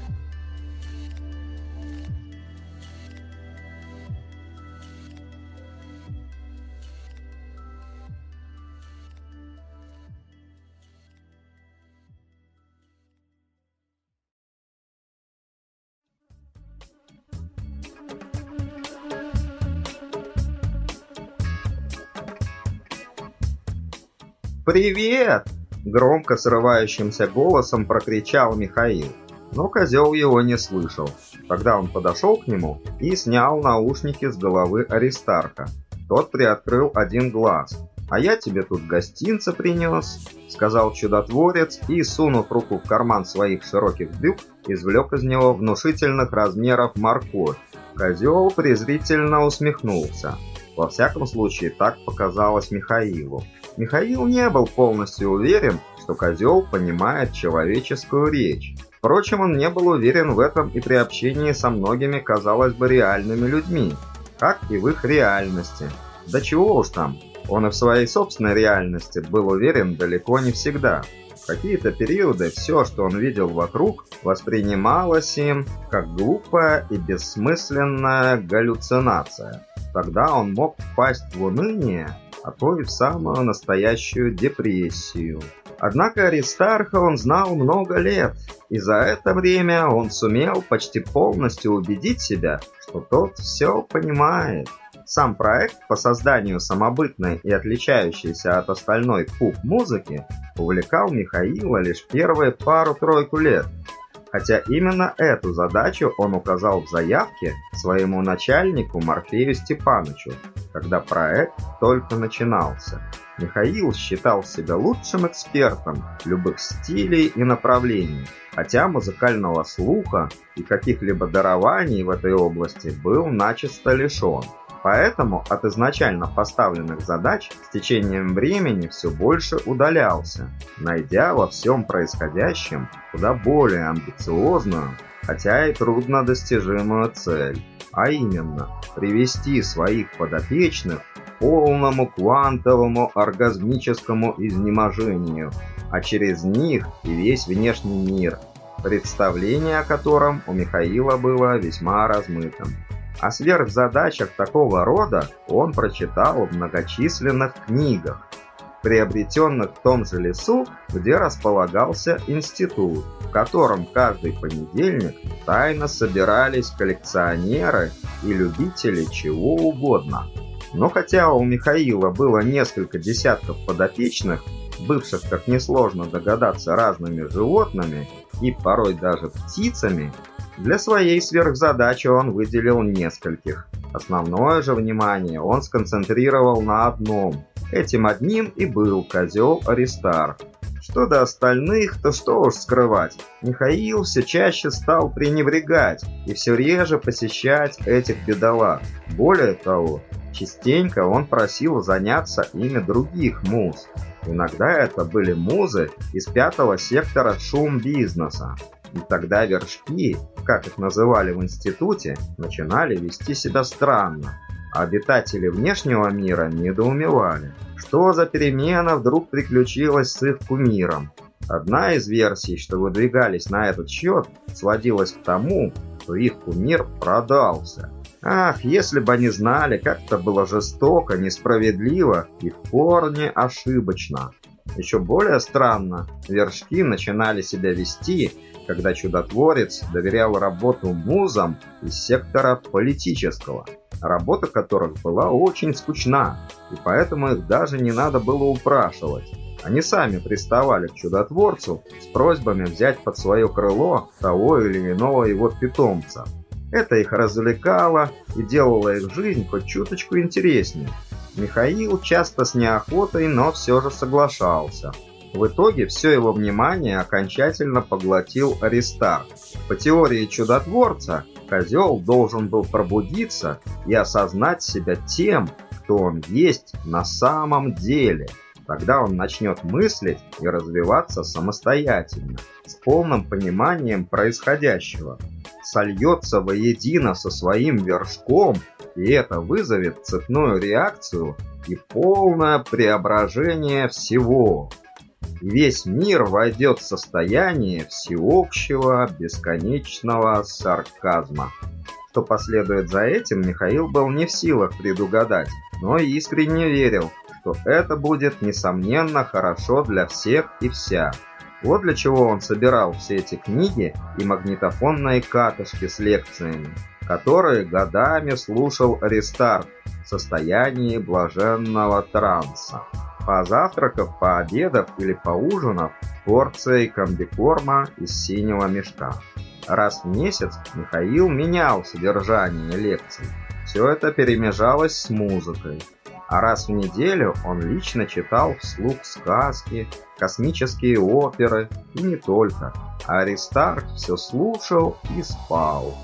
Speaker 2: «Привет!» – громко срывающимся голосом прокричал Михаил. Но козел его не слышал. Тогда он подошел к нему и снял наушники с головы Аристарха. Тот приоткрыл один глаз. «А я тебе тут гостинца принес», — сказал чудотворец и, сунув руку в карман своих широких брюк, извлек из него внушительных размеров морковь. Козел презрительно усмехнулся. Во всяком случае, так показалось Михаилу. Михаил не был полностью уверен, что козел понимает человеческую речь. Впрочем, он не был уверен в этом и при общении со многими, казалось бы, реальными людьми, как и в их реальности. Да чего уж там, он и в своей собственной реальности был уверен далеко не всегда. В какие-то периоды все, что он видел вокруг, воспринималось им как глупая и бессмысленная галлюцинация. Тогда он мог впасть в уныние а то и в самую настоящую депрессию. Однако Аристарха он знал много лет, и за это время он сумел почти полностью убедить себя, что тот все понимает. Сам проект по созданию самобытной и отличающейся от остальной пуп-музыки увлекал Михаила лишь первые пару-тройку лет, хотя именно эту задачу он указал в заявке своему начальнику Морфею Степановичу, когда проект только начинался. Михаил считал себя лучшим экспертом любых стилей и направлений, хотя музыкального слуха и каких-либо дарований в этой области был начисто лишен. Поэтому от изначально поставленных задач с течением времени все больше удалялся, найдя во всем происходящем куда более амбициозную, хотя и труднодостижимую цель, а именно привести своих подопечных к полному квантовому оргазмическому изнеможению, а через них и весь внешний мир, представление о котором у Михаила было весьма размытым. О сверхзадачах такого рода он прочитал в многочисленных книгах, приобретенных в том же лесу, где располагался институт, в котором каждый понедельник тайно собирались коллекционеры и любители чего угодно. Но хотя у Михаила было несколько десятков подопечных, бывших, как несложно догадаться, разными животными и порой даже птицами, для своей сверхзадачи он выделил нескольких. Основное же внимание он сконцентрировал на одном. Этим одним и был козел Аристар. Что до остальных, то что уж скрывать. Михаил все чаще стал пренебрегать и все реже посещать этих бедолаг. Более того, частенько он просил заняться ими других муз. Иногда это были музы из пятого сектора шум-бизнеса. Тогда вершки, как их называли в институте, начинали вести себя странно. Обитатели внешнего мира недоумевали, что за перемена вдруг приключилась с их кумиром. Одна из версий, что выдвигались на этот счет, сводилась к тому, что их кумир продался. Ах, если бы они знали, как это было жестоко, несправедливо и в корне ошибочно. Еще более странно, вершки начинали себя вести, когда чудотворец доверял работу музам из сектора политического.
Speaker 1: работа которых была очень скучна, и поэтому их даже не надо было упрашивать. Они сами приставали к чудотворцу с просьбами взять под свое крыло того или иного его питомца. Это их развлекало и делало их жизнь хоть чуточку интереснее. Михаил часто с неохотой, но все же соглашался. В итоге все его внимание окончательно поглотил Аристарх. По теории чудотворца, козел должен был пробудиться и осознать себя тем, кто он есть на самом деле. Тогда он начнет мыслить и развиваться самостоятельно, с полным пониманием происходящего. Сольется воедино со своим вершком, и это вызовет цепную реакцию и полное преображение всего весь мир войдет в состояние всеобщего бесконечного сарказма. Что последует за этим, Михаил был не в силах предугадать, но искренне верил, что это будет, несомненно, хорошо для всех и вся. Вот для чего он собирал все эти книги и магнитофонные катышки с лекциями, которые годами слушал Аристарх в состоянии блаженного транса. Позавтракав, пообедав или поужинав порцией комбикорма из синего мешка. Раз в месяц Михаил менял содержание лекций. Все это перемежалось с музыкой. А раз в неделю он лично читал вслух сказки, космические оперы и не только. Аристарх все слушал и спал.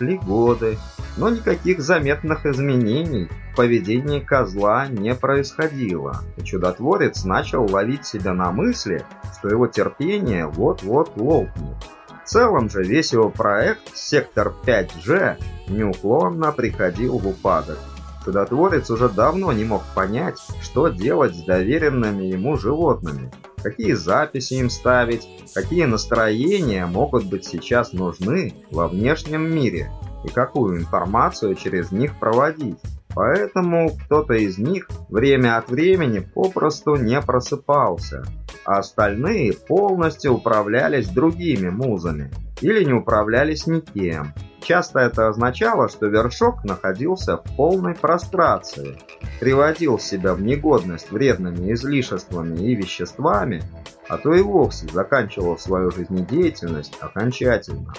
Speaker 1: Шли годы, но никаких заметных изменений в поведении козла не происходило, и чудотворец начал ловить себя на мысли, что его терпение вот-вот лопнет. В целом же весь его проект «Сектор 5G» неуклонно приходил в упадок. Чудотворец уже давно не мог понять, что делать с доверенными ему животными, какие записи им ставить, какие настроения могут быть сейчас нужны во внешнем мире и какую информацию через них проводить. Поэтому кто-то из них время от времени попросту не просыпался, а остальные полностью управлялись другими музами или не управлялись никем. Часто это означало, что вершок находился в полной прострации, приводил себя в негодность вредными излишествами и веществами, а то и вовсе заканчивал свою жизнедеятельность окончательно.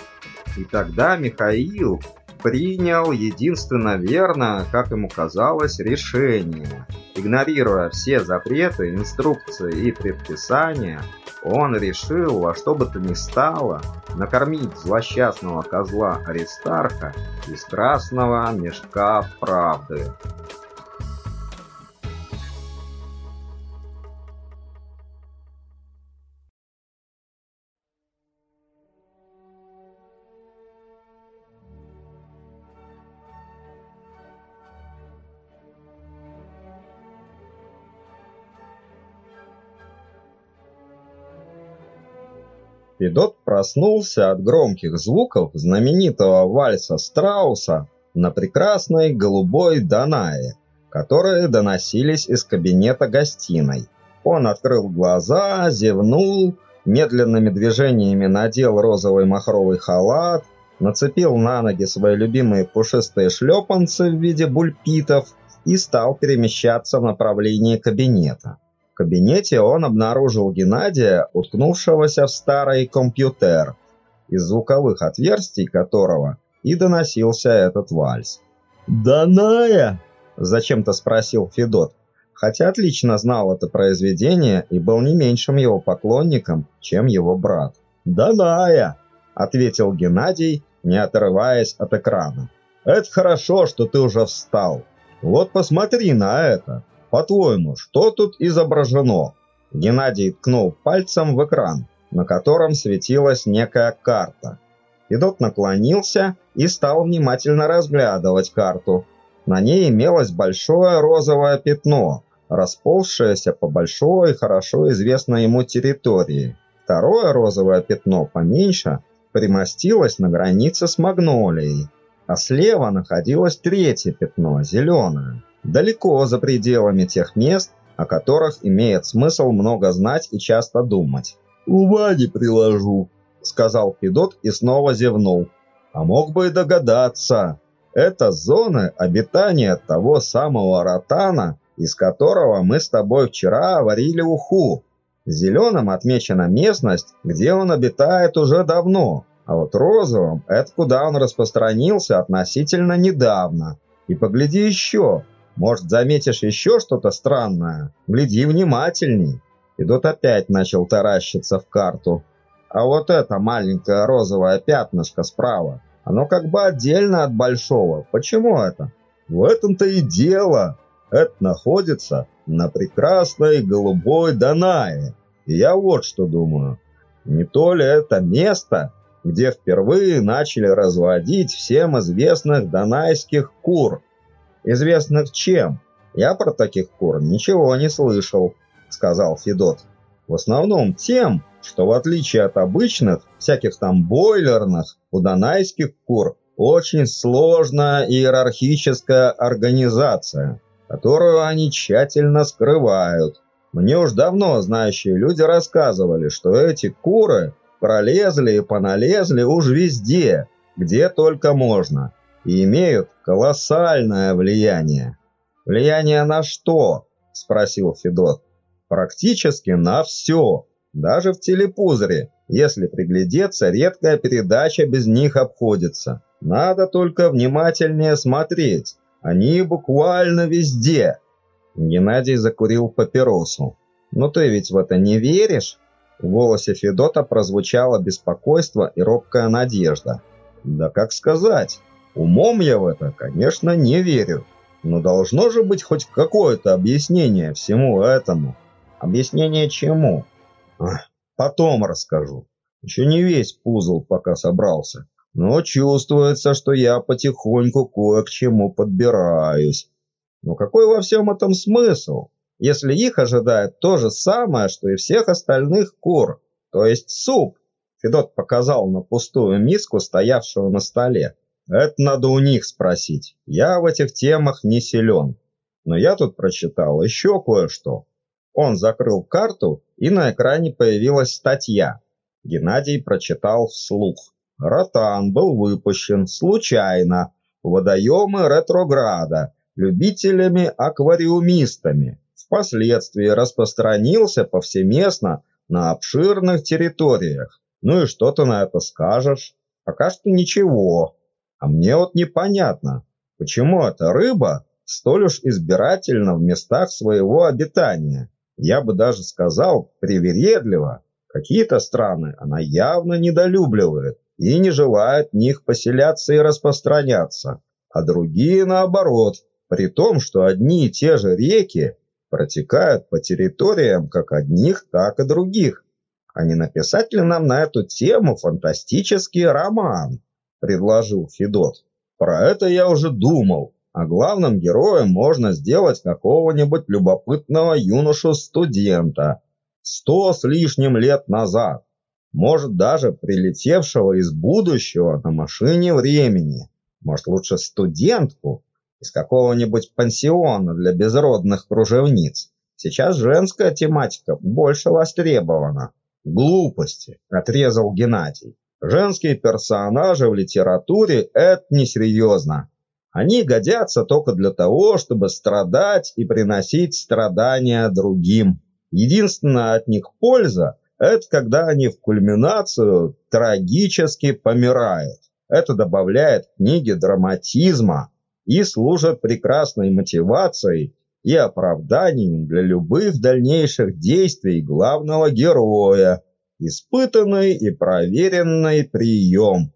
Speaker 1: И тогда Михаил принял единственно верное, как ему казалось, решение. Игнорируя все запреты, инструкции и предписания, он решил во что бы то ни стало накормить злосчастного козла Аристарха из красного мешка правды.
Speaker 2: Федот проснулся от громких звуков знаменитого вальса Страуса на прекрасной голубой Данае, которые доносились из кабинета гостиной. Он открыл глаза, зевнул, медленными движениями надел розовый махровый халат, нацепил на ноги свои любимые пушистые шлепанцы в виде бульпитов и стал перемещаться в направлении кабинета кабинете он обнаружил Геннадия, уткнувшегося в старый компьютер, из звуковых отверстий которого и доносился этот вальс.
Speaker 3: «Даная?»
Speaker 2: – зачем-то спросил Федот, хотя отлично знал это произведение и был не меньшим его поклонником, чем его брат.
Speaker 3: «Даная!»
Speaker 2: – ответил Геннадий, не отрываясь от экрана.
Speaker 3: «Это хорошо, что ты уже встал. Вот посмотри на это. По-твоему, что тут изображено?
Speaker 2: Геннадий ткнул пальцем в экран, на котором светилась некая карта. Федот наклонился и стал внимательно разглядывать карту. На ней имелось большое розовое пятно, расползшееся по большой, хорошо известной ему территории. Второе розовое пятно поменьше примостилось на границе с магнолией, а слева находилось третье пятно, зеленое далеко за пределами тех мест, о которых имеет смысл много знать и часто думать.
Speaker 3: «Ума не приложу», —
Speaker 2: сказал Федот и снова зевнул.
Speaker 3: «А мог бы и догадаться.
Speaker 2: Это зоны обитания того самого ротана, из которого мы с тобой вчера варили уху. Зеленым отмечена местность, где он обитает уже давно, а вот розовым – это куда он распространился относительно недавно. И погляди еще, может заметишь еще что-то странное? Гляди внимательней. Идот опять начал таращиться в карту. А вот это маленькое розовое пятнышко справа, оно как бы отдельно от большого. Почему это? В этом-то и дело. Это находится на прекрасной голубой Данае. И я вот что думаю. Не то ли это место, где впервые начали разводить всем известных донайских кур? Известных чем? Я про таких кур ничего не слышал, сказал Федот. В основном тем, что в отличие от обычных, всяких там бойлерных, у донайских кур очень сложная иерархическая организация, которую они тщательно скрывают. Мне уж давно знающие люди рассказывали, что эти куры пролезли и поналезли уж везде, где только можно, имеют колоссальное влияние. «Влияние на что?» – спросил Федот. «Практически на все. Даже в телепузыре, если приглядеться, редкая передача без них обходится. Надо только внимательнее смотреть. Они буквально везде. Геннадий закурил папиросу. «Ну ты ведь в это не веришь?» В голосе Федота прозвучало беспокойство и робкая надежда. «Да как сказать? Умом я в это, конечно, не верю. Но должно же быть хоть какое-то объяснение всему этому. Объяснение чему? потом расскажу. Еще не весь пузл пока собрался. Но чувствуется, что я потихоньку кое к чему подбираюсь. Но какой во всем этом смысл, если их ожидает то же самое, что и всех остальных кур, то есть суп? Федот показал на пустую миску, стоявшую на столе. Это надо у них спросить. Я в этих темах не силен. Но я тут прочитал еще кое-что. Он закрыл карту, и на экране появилась статья. Геннадий прочитал вслух. Ротан был выпущен случайно водоемы ретрограда любителями-аквариумистами. Впоследствии распространился повсеместно на обширных территориях. Ну и что ты на это скажешь? Пока что ничего. А мне вот непонятно, почему эта рыба столь уж избирательна в местах своего обитания. Я бы даже сказал, привередливо. Какие-то страны она явно недолюбливает и не желает в них поселяться и распространяться, а другие наоборот, при том, что одни и те же реки протекают по территориям как одних, так и других. А не написать ли нам на эту тему фантастический роман? Предложил Федот. Про это я уже думал. А главным героем можно сделать какого-нибудь любопытного юношу-студента. Сто с лишним лет назад. Может, даже прилетевшего из будущего на машине времени. Может, лучше студентку из какого-нибудь пансиона для безродных кружевниц. Сейчас женская тематика больше востребована. Глупости, отрезал Геннадий. Женские персонажи в литературе – это несерьезно. Они годятся только для того, чтобы страдать и приносить страдания другим. Единственная от них польза – это когда они в кульминацию трагически помирают. Это добавляет книге драматизма и служит прекрасной мотивацией и оправданием для любых дальнейших действий главного героя, испытанный и проверенный прием.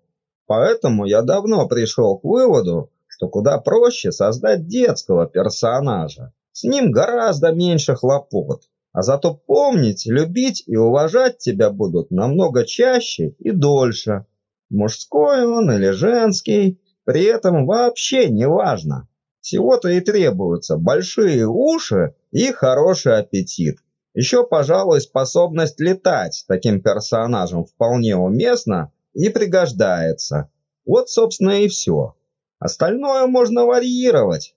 Speaker 2: Поэтому я давно пришел к выводу, что куда проще создать детского персонажа. С ним гораздо меньше хлопот. А зато помнить, любить и уважать тебя будут намного чаще и дольше. Мужской он или женский, при этом вообще не важно. Всего-то и требуются большие уши и хороший аппетит. Еще, пожалуй, способность летать таким персонажем вполне уместна и пригождается. Вот, собственно, и все. Остальное можно варьировать.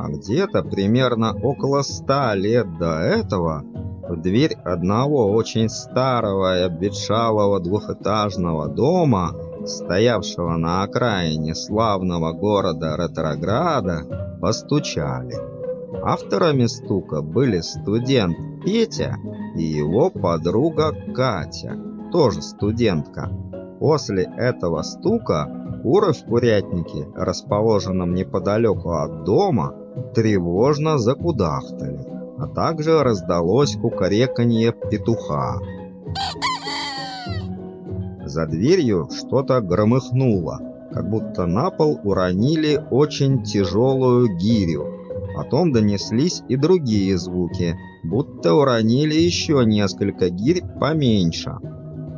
Speaker 1: А где-то примерно около ста лет до этого В дверь одного очень старого и обветшалого двухэтажного дома, стоявшего на окраине славного города Ретрограда, постучали. Авторами стука были студент Петя и его подруга Катя, тоже студентка. После этого стука куры в курятнике, расположенном неподалеку от дома, тревожно закудахтали, а также раздалось кукареканье петуха. За дверью что-то громыхнуло, как будто на пол уронили очень тяжелую гирю. Потом донеслись и другие звуки, будто уронили еще несколько гирь поменьше.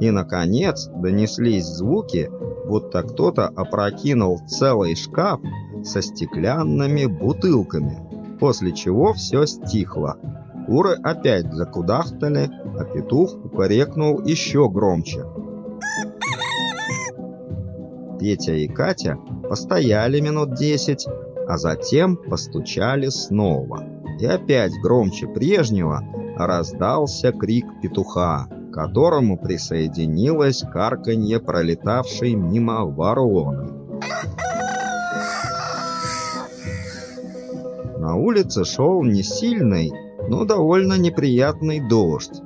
Speaker 1: И, наконец, донеслись звуки, будто кто-то опрокинул целый шкаф со стеклянными бутылками, после чего все стихло. Куры опять закудахтали, а петух укорекнул еще громче. Петя и Катя постояли минут десять, а затем постучали снова. И опять громче прежнего раздался крик петуха к которому присоединилось карканье пролетавшей мимо вороны. На улице шел не сильный, но довольно неприятный дождь.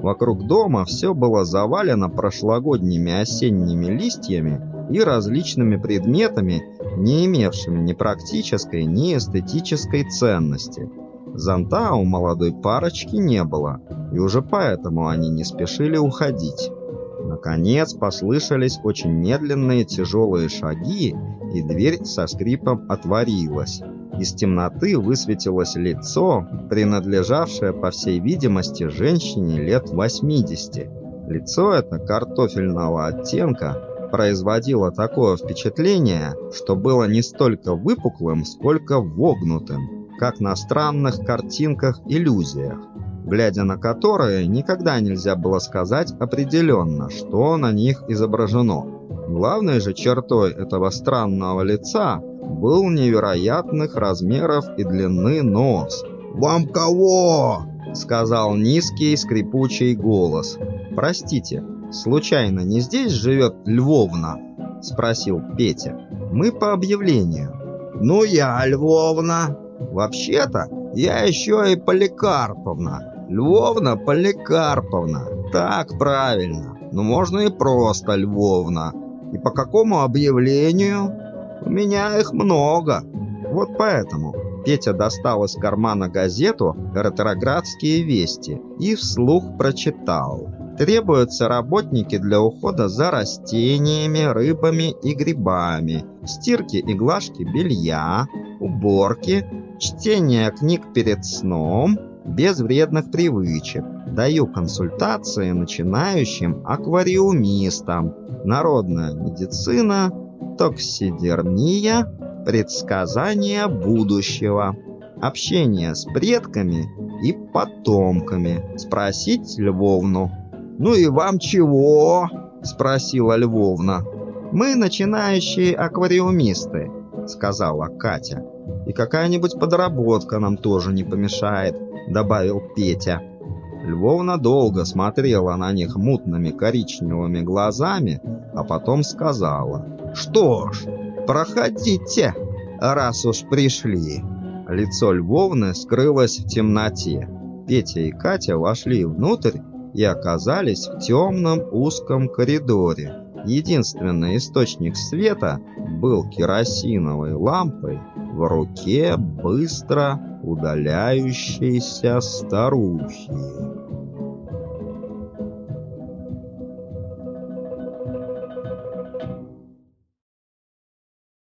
Speaker 1: Вокруг дома все было завалено прошлогодними осенними листьями и различными предметами, не имевшими ни практической, ни эстетической ценности. Зонта у молодой парочки не было, и уже поэтому они не спешили уходить. Наконец послышались очень медленные тяжелые шаги, и дверь со скрипом отворилась. Из темноты высветилось лицо, принадлежавшее, по всей видимости, женщине лет 80. Лицо это картофельного оттенка производило такое впечатление, что было не столько выпуклым, сколько вогнутым, как на странных картинках-иллюзиях глядя на которые никогда нельзя было сказать определенно, что на них изображено. Главной же чертой этого странного лица был невероятных размеров и длины нос. «Вам кого?» — сказал низкий скрипучий голос. «Простите, случайно не здесь живет Львовна?» — спросил Петя. «Мы по объявлению». «Ну я Львовна. Вообще-то я еще и Поликарповна. Львовна Поликарповна. Так правильно. Но можно и просто Львовна. И по какому объявлению? У меня их много. Вот поэтому Петя достал из кармана газету «Ретроградские вести» и вслух прочитал. Требуются работники для ухода за растениями, рыбами и грибами, стирки и глажки белья, уборки, чтение книг перед сном, без вредных привычек. Даю консультации начинающим аквариумистам. Народная медицина, токсидермия, предсказания будущего. Общение с предками и потомками. Спросить Львовну. «Ну и вам чего?» – спросила Львовна. «Мы начинающие аквариумисты», – сказала Катя. «И какая-нибудь подработка нам тоже не помешает. — добавил Петя. Львовна долго смотрела на них мутными коричневыми глазами, а потом сказала. «Что ж, проходите, раз уж пришли». Лицо Львовны скрылось в темноте. Петя и Катя вошли внутрь и оказались в темном узком коридоре. Единственный источник света был керосиновой лампой в руке быстро удаляющейся старухи.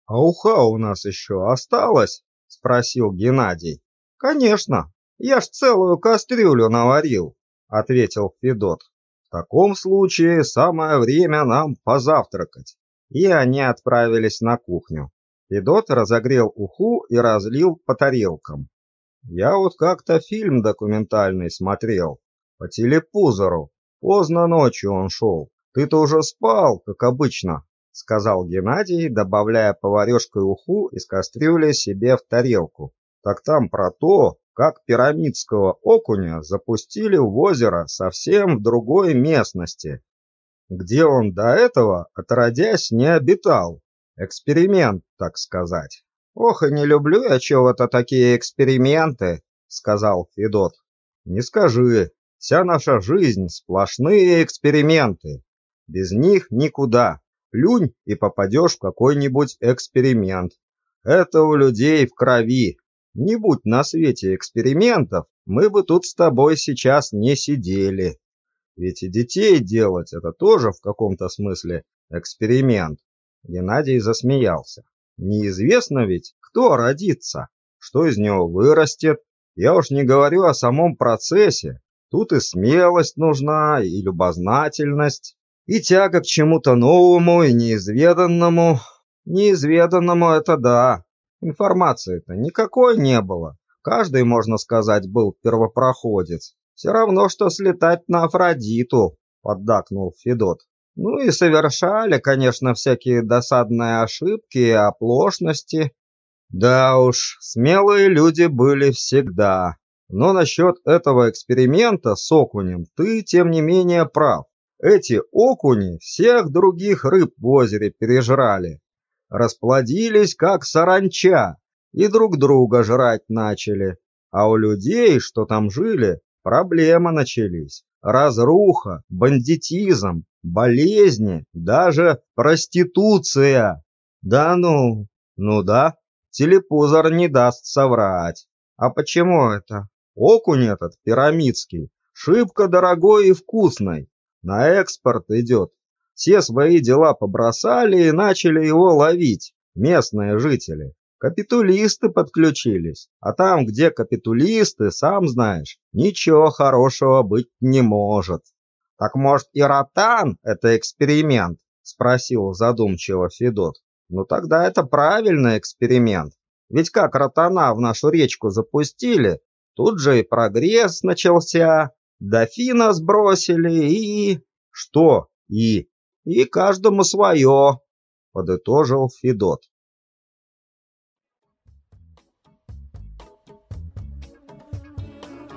Speaker 3: «А уха у нас еще осталось?» — спросил Геннадий. «Конечно, я ж целую кастрюлю наварил», — ответил Федот. «В таком случае самое время нам позавтракать». И они отправились на кухню. Федот разогрел уху и разлил по тарелкам. Я вот как-то фильм документальный смотрел по телепузору. Поздно ночью он шел. Ты-то уже спал, как обычно, сказал Геннадий, добавляя поварешкой уху из кастрюли себе в тарелку. Так там про то,
Speaker 2: как пирамидского окуня запустили в озеро совсем в другой местности, где он до этого, отродясь, не обитал. Эксперимент, так сказать. «Ох, и не люблю я чего-то такие эксперименты», — сказал Федот. «Не скажи. Вся наша жизнь — сплошные эксперименты. Без них никуда. Плюнь и попадешь в какой-нибудь эксперимент. Это у людей в крови. Не будь на свете экспериментов, мы бы тут с тобой сейчас не сидели. Ведь и детей делать это тоже в каком-то смысле эксперимент. Геннадий засмеялся. Неизвестно ведь, кто родится, что из него вырастет. Я уж не говорю о самом процессе. Тут и смелость нужна, и любознательность, и тяга к чему-то новому и неизведанному. Неизведанному это да. Информации-то никакой не было. Каждый, можно сказать, был первопроходец. Все равно, что слетать на Афродиту, поддакнул Федот. Ну и совершали, конечно, всякие досадные ошибки и оплошности. Да уж, смелые люди были всегда. Но насчет этого эксперимента с окунем ты, тем не менее, прав. Эти окуни всех других рыб в озере пережрали. Расплодились, как саранча, и друг друга жрать начали. А у людей, что там жили, проблемы начались. Разруха, бандитизм, болезни, даже проституция. Да ну, ну да, телепузор не даст соврать. А почему это? Окунь этот пирамидский, шибко дорогой и вкусный. На экспорт идет. Все свои дела побросали и начали его ловить, местные жители. Капитулисты подключились. А там, где капитулисты, сам знаешь, ничего хорошего быть не может. Так может и ротан — это эксперимент? Спросил задумчиво Федот. Ну тогда это правильный эксперимент. Ведь как ротана в нашу речку запустили, тут же и прогресс начался, дофина сбросили и... Что и? И каждому свое, подытожил Федот.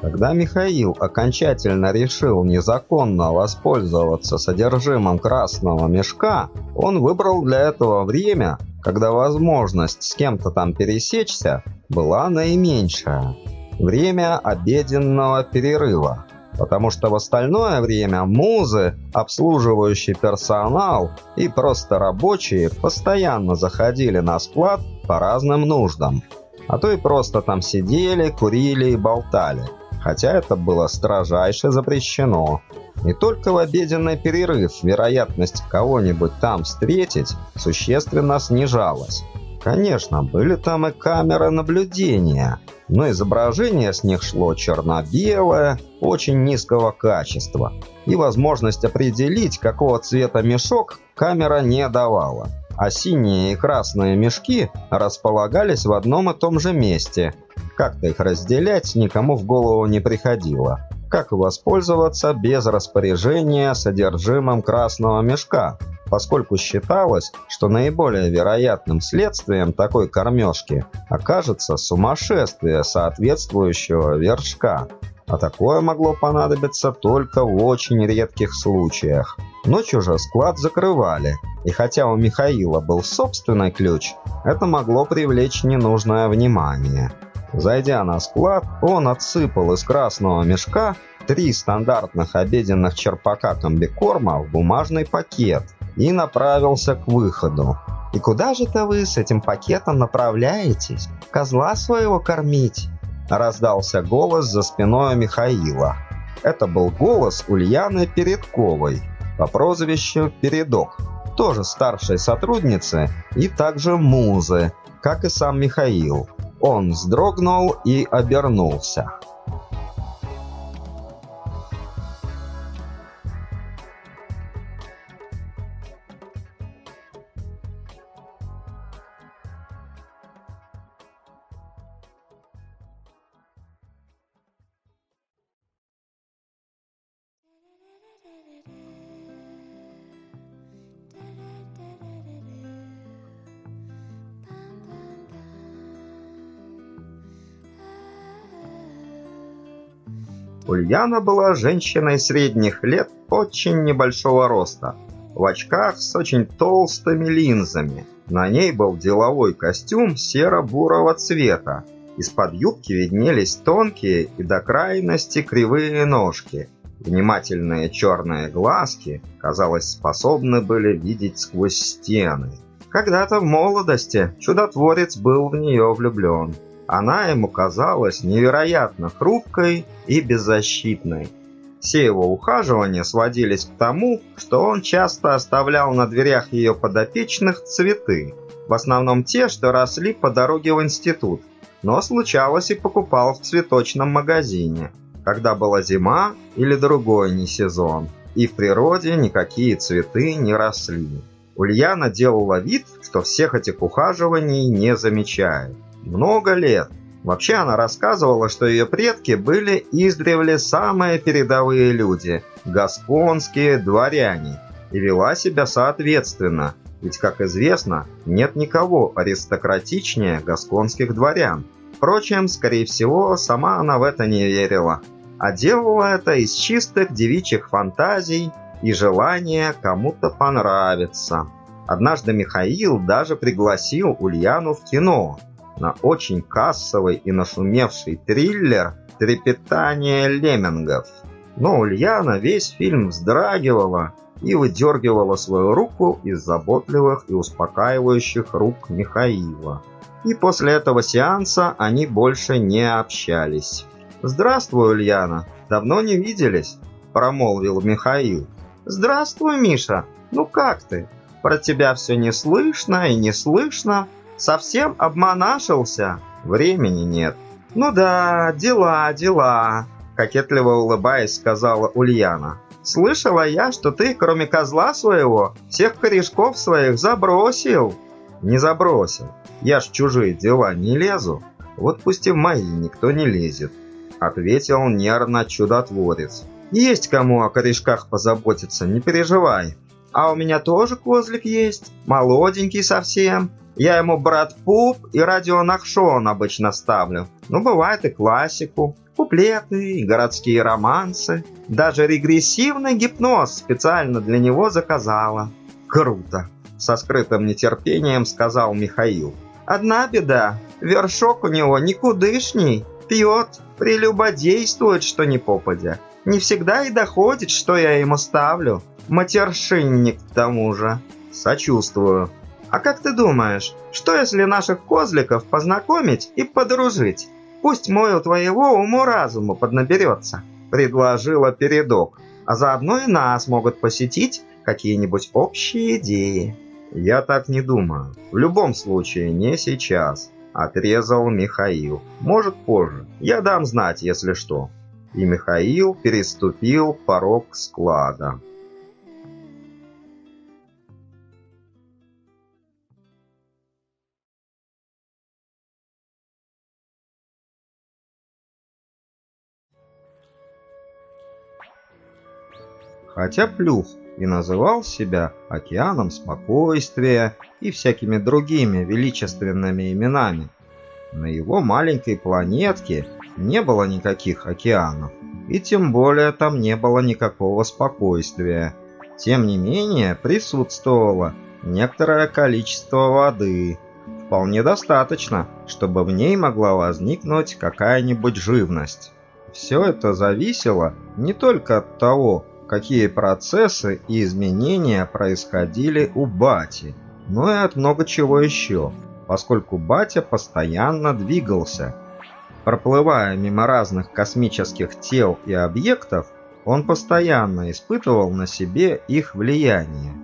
Speaker 1: Когда Михаил окончательно решил незаконно воспользоваться содержимым красного мешка, он выбрал для этого время, когда возможность с кем-то там пересечься была наименьшая. Время обеденного перерыва. Потому что в остальное время музы, обслуживающий персонал и просто рабочие постоянно заходили на склад по разным нуждам. А то и просто там сидели, курили и болтали хотя это было строжайше запрещено. И только в обеденный перерыв вероятность кого-нибудь там встретить существенно снижалась. Конечно, были там и камеры наблюдения, но изображение с них шло черно-белое, очень низкого качества, и возможность определить, какого цвета мешок, камера не давала. А синие и красные мешки располагались в одном и том же месте – как-то их разделять никому в голову не приходило. Как воспользоваться без распоряжения содержимым красного мешка, поскольку считалось, что наиболее вероятным следствием такой кормежки окажется сумасшествие соответствующего вершка. А такое могло понадобиться только в очень редких случаях. Ночью же склад закрывали, и хотя у Михаила был собственный ключ, это могло привлечь ненужное внимание. Зайдя на склад, он отсыпал из красного мешка три стандартных обеденных черпака комбикорма в бумажный пакет и направился к выходу. «И куда же это вы с этим пакетом направляетесь? Козла своего кормить?» Раздался голос за спиной Михаила. Это был голос Ульяны Передковой по прозвищу Передок, тоже старшей сотрудницы и также музы, как и сам Михаил. Он вздрогнул и обернулся. Ульяна была женщиной средних лет очень небольшого роста, в очках с очень толстыми линзами. На ней был деловой костюм серо-бурого цвета. Из-под юбки виднелись тонкие и до крайности кривые ножки. Внимательные черные глазки, казалось, способны были видеть сквозь стены. Когда-то в молодости чудотворец был в нее влюблен. Она ему казалась невероятно хрупкой и беззащитной. Все его ухаживания сводились к тому, что он часто оставлял на дверях ее подопечных цветы, в основном те, что росли по дороге в институт, но случалось и покупал в цветочном магазине, когда была зима или другой не сезон, и в природе никакие цветы не росли. Ульяна делала вид, что всех этих ухаживаний не замечает много лет. Вообще она рассказывала, что ее предки были издревле самые передовые люди, гасконские дворяне, и вела себя соответственно, ведь, как известно, нет никого аристократичнее гасконских дворян. Впрочем, скорее всего, сама она в это не верила, а делала это из чистых девичьих фантазий и желания кому-то понравиться. Однажды Михаил даже пригласил Ульяну в кино, на очень кассовый и нашумевший триллер «Трепетание леммингов». Но Ульяна весь фильм вздрагивала и выдергивала свою руку из заботливых и успокаивающих рук Михаила. И после этого сеанса они больше не общались. «Здравствуй, Ульяна! Давно не виделись?» – промолвил Михаил. «Здравствуй, Миша! Ну как ты? Про тебя все не слышно и не слышно. Совсем обмонашился? Времени нет. Ну да, дела, дела, кокетливо улыбаясь, сказала Ульяна. Слышала я, что ты, кроме козла своего, всех корешков своих забросил. Не забросил. Я ж чужие дела не лезу. Вот пусть и в мои никто не лезет. Ответил нервно чудотворец. Есть кому о корешках позаботиться, не переживай. А у меня тоже козлик есть, молоденький совсем, я ему брат Пуп и радио Нахшон обычно ставлю. Ну, бывает и классику, куплеты и городские романсы. Даже регрессивный гипноз специально для него заказала. Круто, со скрытым нетерпением сказал Михаил. Одна беда, вершок у него никудышний, пьет, прелюбодействует, что ни попадя. Не всегда и доходит, что я ему ставлю. Матершинник к тому же. Сочувствую. А как ты думаешь, что если наших козликов познакомить и подружить? Пусть мой у твоего уму-разуму поднаберется», — предложила передок. «А заодно и нас могут посетить какие-нибудь общие идеи». «Я так не думаю. В любом случае, не сейчас», — отрезал Михаил. «Может, позже. Я дам знать, если что». И Михаил переступил порог склада. Хотя Плюх и называл себя океаном спокойствия и всякими другими величественными именами, на его маленькой планетке не было никаких океанов, и тем более там не было никакого спокойствия. Тем не менее присутствовало некоторое количество воды, вполне достаточно, чтобы в ней могла возникнуть какая-нибудь живность. Все это зависело не только от того, какие процессы и изменения происходили у Бати, но и от много чего еще, поскольку Батя постоянно двигался. Проплывая мимо разных космических тел и объектов, он постоянно испытывал на себе их влияние.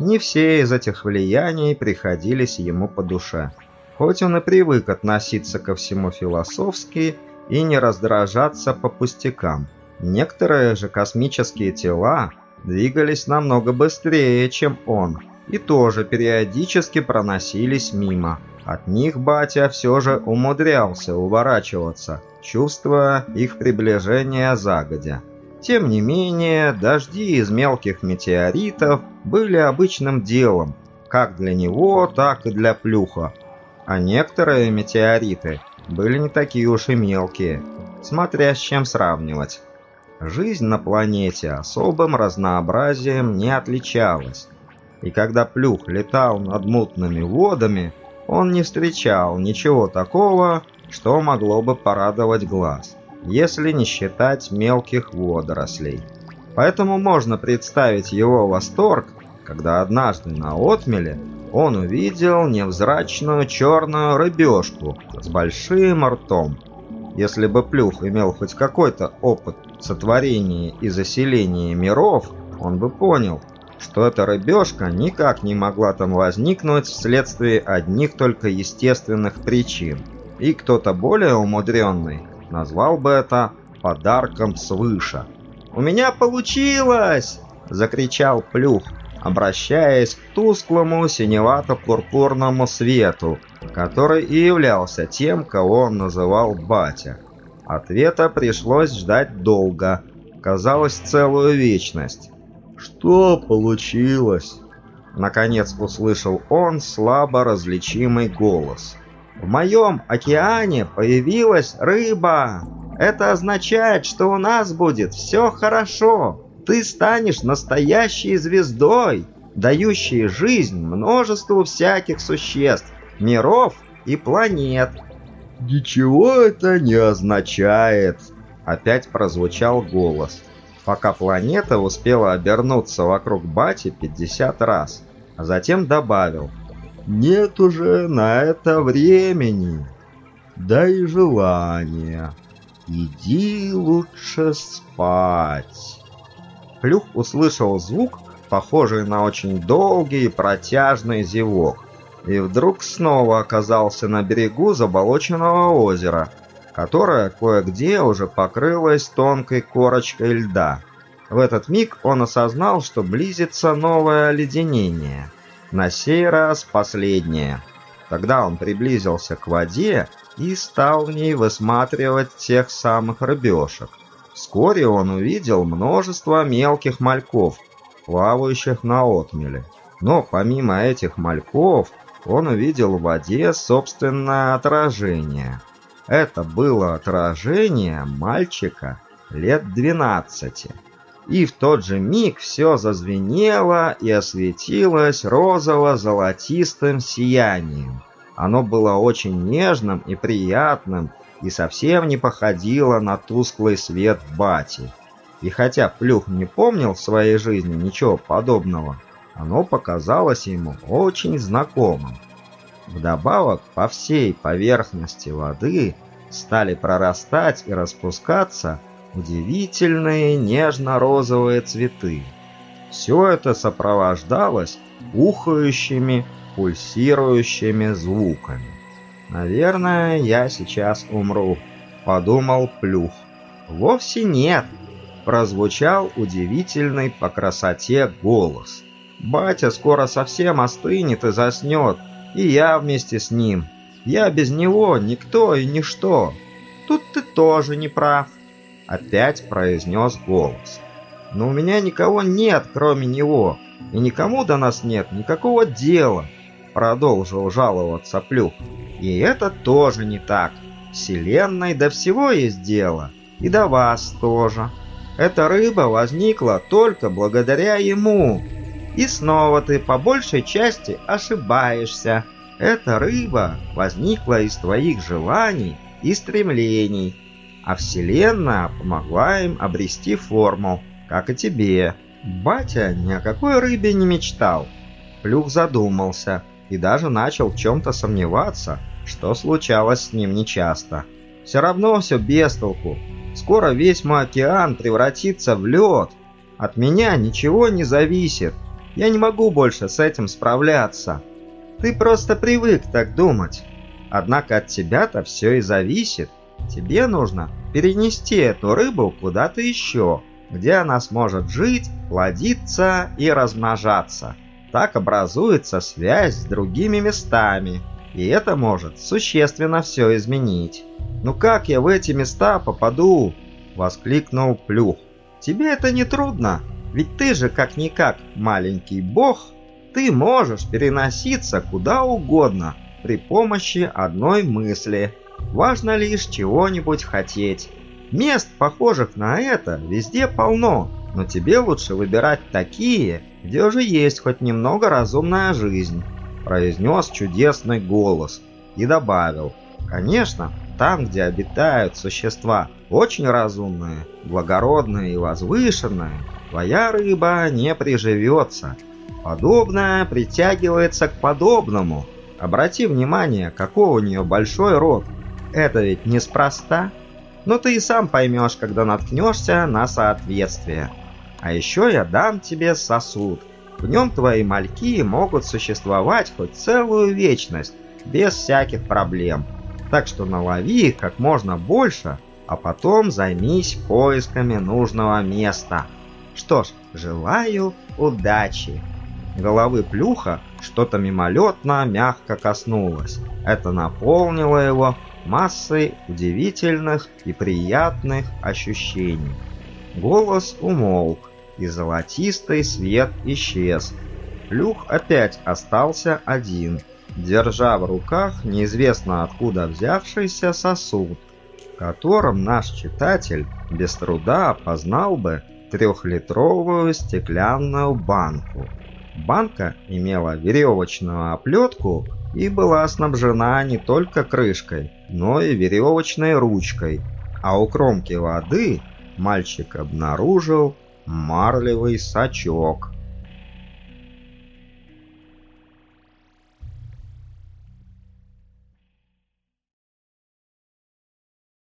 Speaker 1: Не все из этих влияний приходились ему по душе. Хоть он и привык относиться ко всему философски и не раздражаться по пустякам – Некоторые же космические тела двигались намного быстрее, чем он, и тоже периодически проносились мимо. От них батя все же умудрялся уворачиваться, чувствуя их приближение загодя. Тем не менее, дожди из мелких метеоритов были обычным делом, как для него, так и для Плюха. А некоторые метеориты были не такие уж и мелкие, смотря с чем сравнивать. Жизнь на планете особым разнообразием не отличалась. И когда Плюх летал над мутными водами, он не встречал ничего такого, что могло бы порадовать глаз, если не считать мелких водорослей. Поэтому можно представить его восторг, когда однажды на отмеле он увидел невзрачную черную рыбешку с большим ртом. Если бы Плюх имел хоть какой-то опыт сотворения и заселения миров, он бы понял, что эта рыбешка никак не могла там возникнуть вследствие одних только естественных причин. И кто-то более умудренный назвал бы это подарком свыше. «У меня получилось!» — закричал Плюх, обращаясь к тусклому синевато-пурпурному свету, который и являлся тем, кого он называл батя. Ответа пришлось ждать долго, казалось, целую вечность.
Speaker 3: «Что получилось?»
Speaker 1: Наконец услышал он слабо различимый голос. «В моем океане появилась рыба!» Это означает, что у нас будет все хорошо. Ты станешь настоящей звездой, дающей жизнь множеству всяких существ, миров и планет.
Speaker 3: Ничего это не означает.
Speaker 1: Опять прозвучал голос, пока планета успела обернуться вокруг Бати 50 раз, а затем добавил. Нет уже на это времени, да и желания. «Иди лучше спать». Плюх услышал звук, похожий на очень долгий протяжный зевок, и вдруг снова оказался на берегу заболоченного озера, которое кое-где уже покрылось тонкой корочкой льда. В этот миг он осознал, что близится новое оледенение. На сей раз последнее. Тогда он приблизился к воде и стал в ней высматривать тех самых рыбешек. Вскоре он увидел множество мелких мальков, плавающих на отмеле. Но помимо этих мальков, он увидел в воде собственное отражение. Это было отражение мальчика лет 12. И в тот же миг все зазвенело и осветилось розово-золотистым сиянием. Оно было очень нежным и приятным, и совсем не походило на тусклый свет бати. И хотя Плюх не помнил в своей жизни ничего подобного, оно показалось ему очень знакомым. Вдобавок, по всей поверхности воды стали прорастать и распускаться удивительные нежно-розовые цветы. Все это сопровождалось ухающими, пульсирующими звуками. «Наверное, я сейчас умру», — подумал Плюх. «Вовсе нет», — прозвучал удивительный по красоте голос. «Батя скоро совсем остынет и заснет, и я вместе с ним. Я без него никто и ничто. Тут ты тоже не прав», — опять произнес голос. «Но у меня никого нет, кроме него, и никому до нас нет никакого дела. Продолжил жаловаться Плюх. И это тоже не так. Вселенной до всего есть дело. И до вас тоже. Эта рыба возникла только благодаря ему. И снова ты по большей части ошибаешься. Эта рыба возникла из твоих желаний и стремлений, а Вселенная помогла им обрести форму, как и тебе. Батя ни о какой рыбе не мечтал. Плюх задумался – и даже начал в чем-то сомневаться, что случалось с ним нечасто. Все равно все без толку. Скоро весь мой океан превратится в лед. От меня ничего не зависит. Я не могу больше с этим справляться. Ты просто привык так думать. Однако от тебя-то все и зависит. Тебе нужно перенести эту рыбу куда-то еще, где она сможет жить, плодиться и размножаться. Так образуется связь с другими местами, и это может существенно все изменить. «Ну как я в эти места попаду?» — воскликнул Плюх. «Тебе это не трудно, ведь ты же как-никак маленький бог. Ты можешь переноситься куда угодно при помощи одной мысли. Важно лишь чего-нибудь хотеть. Мест, похожих на это, везде полно, но тебе лучше выбирать такие, где уже есть хоть немного разумная жизнь», – произнес чудесный голос и добавил. «Конечно, там, где обитают существа очень разумные, благородные и возвышенные, твоя рыба не приживется. Подобное притягивается к подобному. Обрати внимание, какой у нее большой рот. Это ведь неспроста. Но ты и сам поймешь, когда наткнешься на соответствие. А еще я дам тебе сосуд. В нем твои мальки могут существовать хоть целую вечность, без всяких проблем. Так что налови их как можно больше, а потом займись поисками нужного места. Что ж, желаю удачи. Головы плюха что-то мимолетно мягко коснулось. Это наполнило его массой удивительных и приятных ощущений. Голос умолк, и золотистый свет исчез. Плюх опять остался один, держа в руках неизвестно откуда взявшийся сосуд, которым наш читатель без труда опознал бы трехлитровую стеклянную банку. Банка имела веревочную оплетку и была снабжена не только крышкой, но и веревочной ручкой, а у кромки воды мальчик обнаружил марлевый сачок.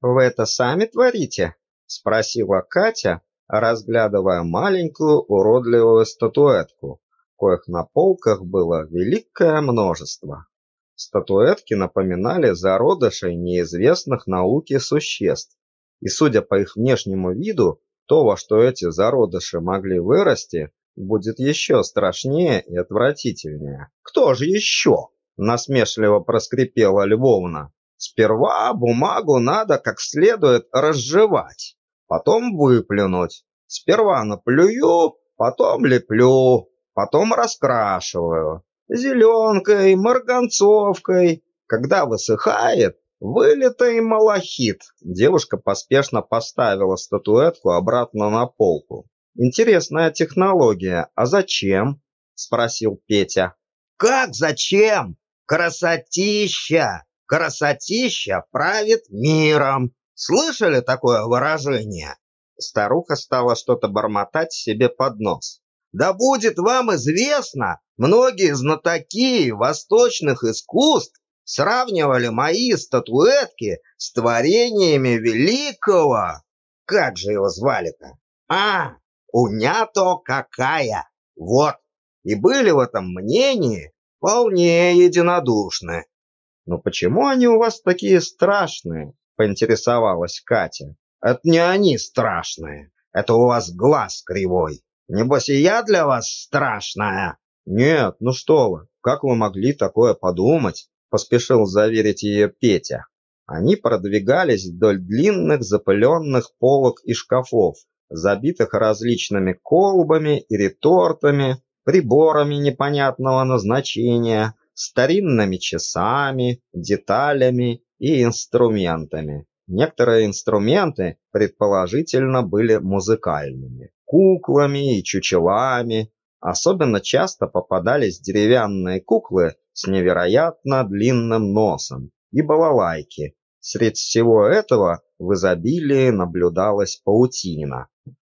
Speaker 2: «Вы это сами творите?» – спросила Катя, разглядывая маленькую уродливую статуэтку, коих на полках было великое множество. Статуэтки напоминали зародышей неизвестных науке существ, и судя по их внешнему виду, то, во что эти зародыши могли вырасти, будет еще страшнее и отвратительнее. «Кто же еще?» – насмешливо проскрипела Львовна. Сперва бумагу надо как следует разжевать, потом выплюнуть. Сперва наплюю, потом леплю, потом раскрашиваю. Зеленкой, марганцовкой. Когда высыхает, вылитый малахит. Девушка поспешно поставила статуэтку обратно на полку. Интересная технология. А зачем? спросил Петя.
Speaker 4: Как зачем? Красотища! красотища правит миром. Слышали такое выражение?
Speaker 2: Старуха стала что-то бормотать себе под нос.
Speaker 4: Да будет вам известно, многие знатоки восточных искусств сравнивали мои статуэтки с творениями великого... Как же его звали-то? А, унято какая! Вот, и были в этом мнении вполне единодушны.
Speaker 2: «Но почему они у вас такие страшные?» – поинтересовалась Катя.
Speaker 4: «Это не они страшные, это у вас глаз кривой. Небось и я для вас страшная?»
Speaker 2: «Нет, ну что вы, как вы могли такое подумать?» – поспешил заверить ее Петя. Они продвигались вдоль длинных запыленных полок и шкафов, забитых различными колбами и ретортами, приборами непонятного назначения, старинными часами, деталями и инструментами. Некоторые инструменты, предположительно, были музыкальными. Куклами и чучелами. Особенно часто попадались деревянные куклы с невероятно длинным носом и балалайки. Среди всего этого в изобилии наблюдалась паутина.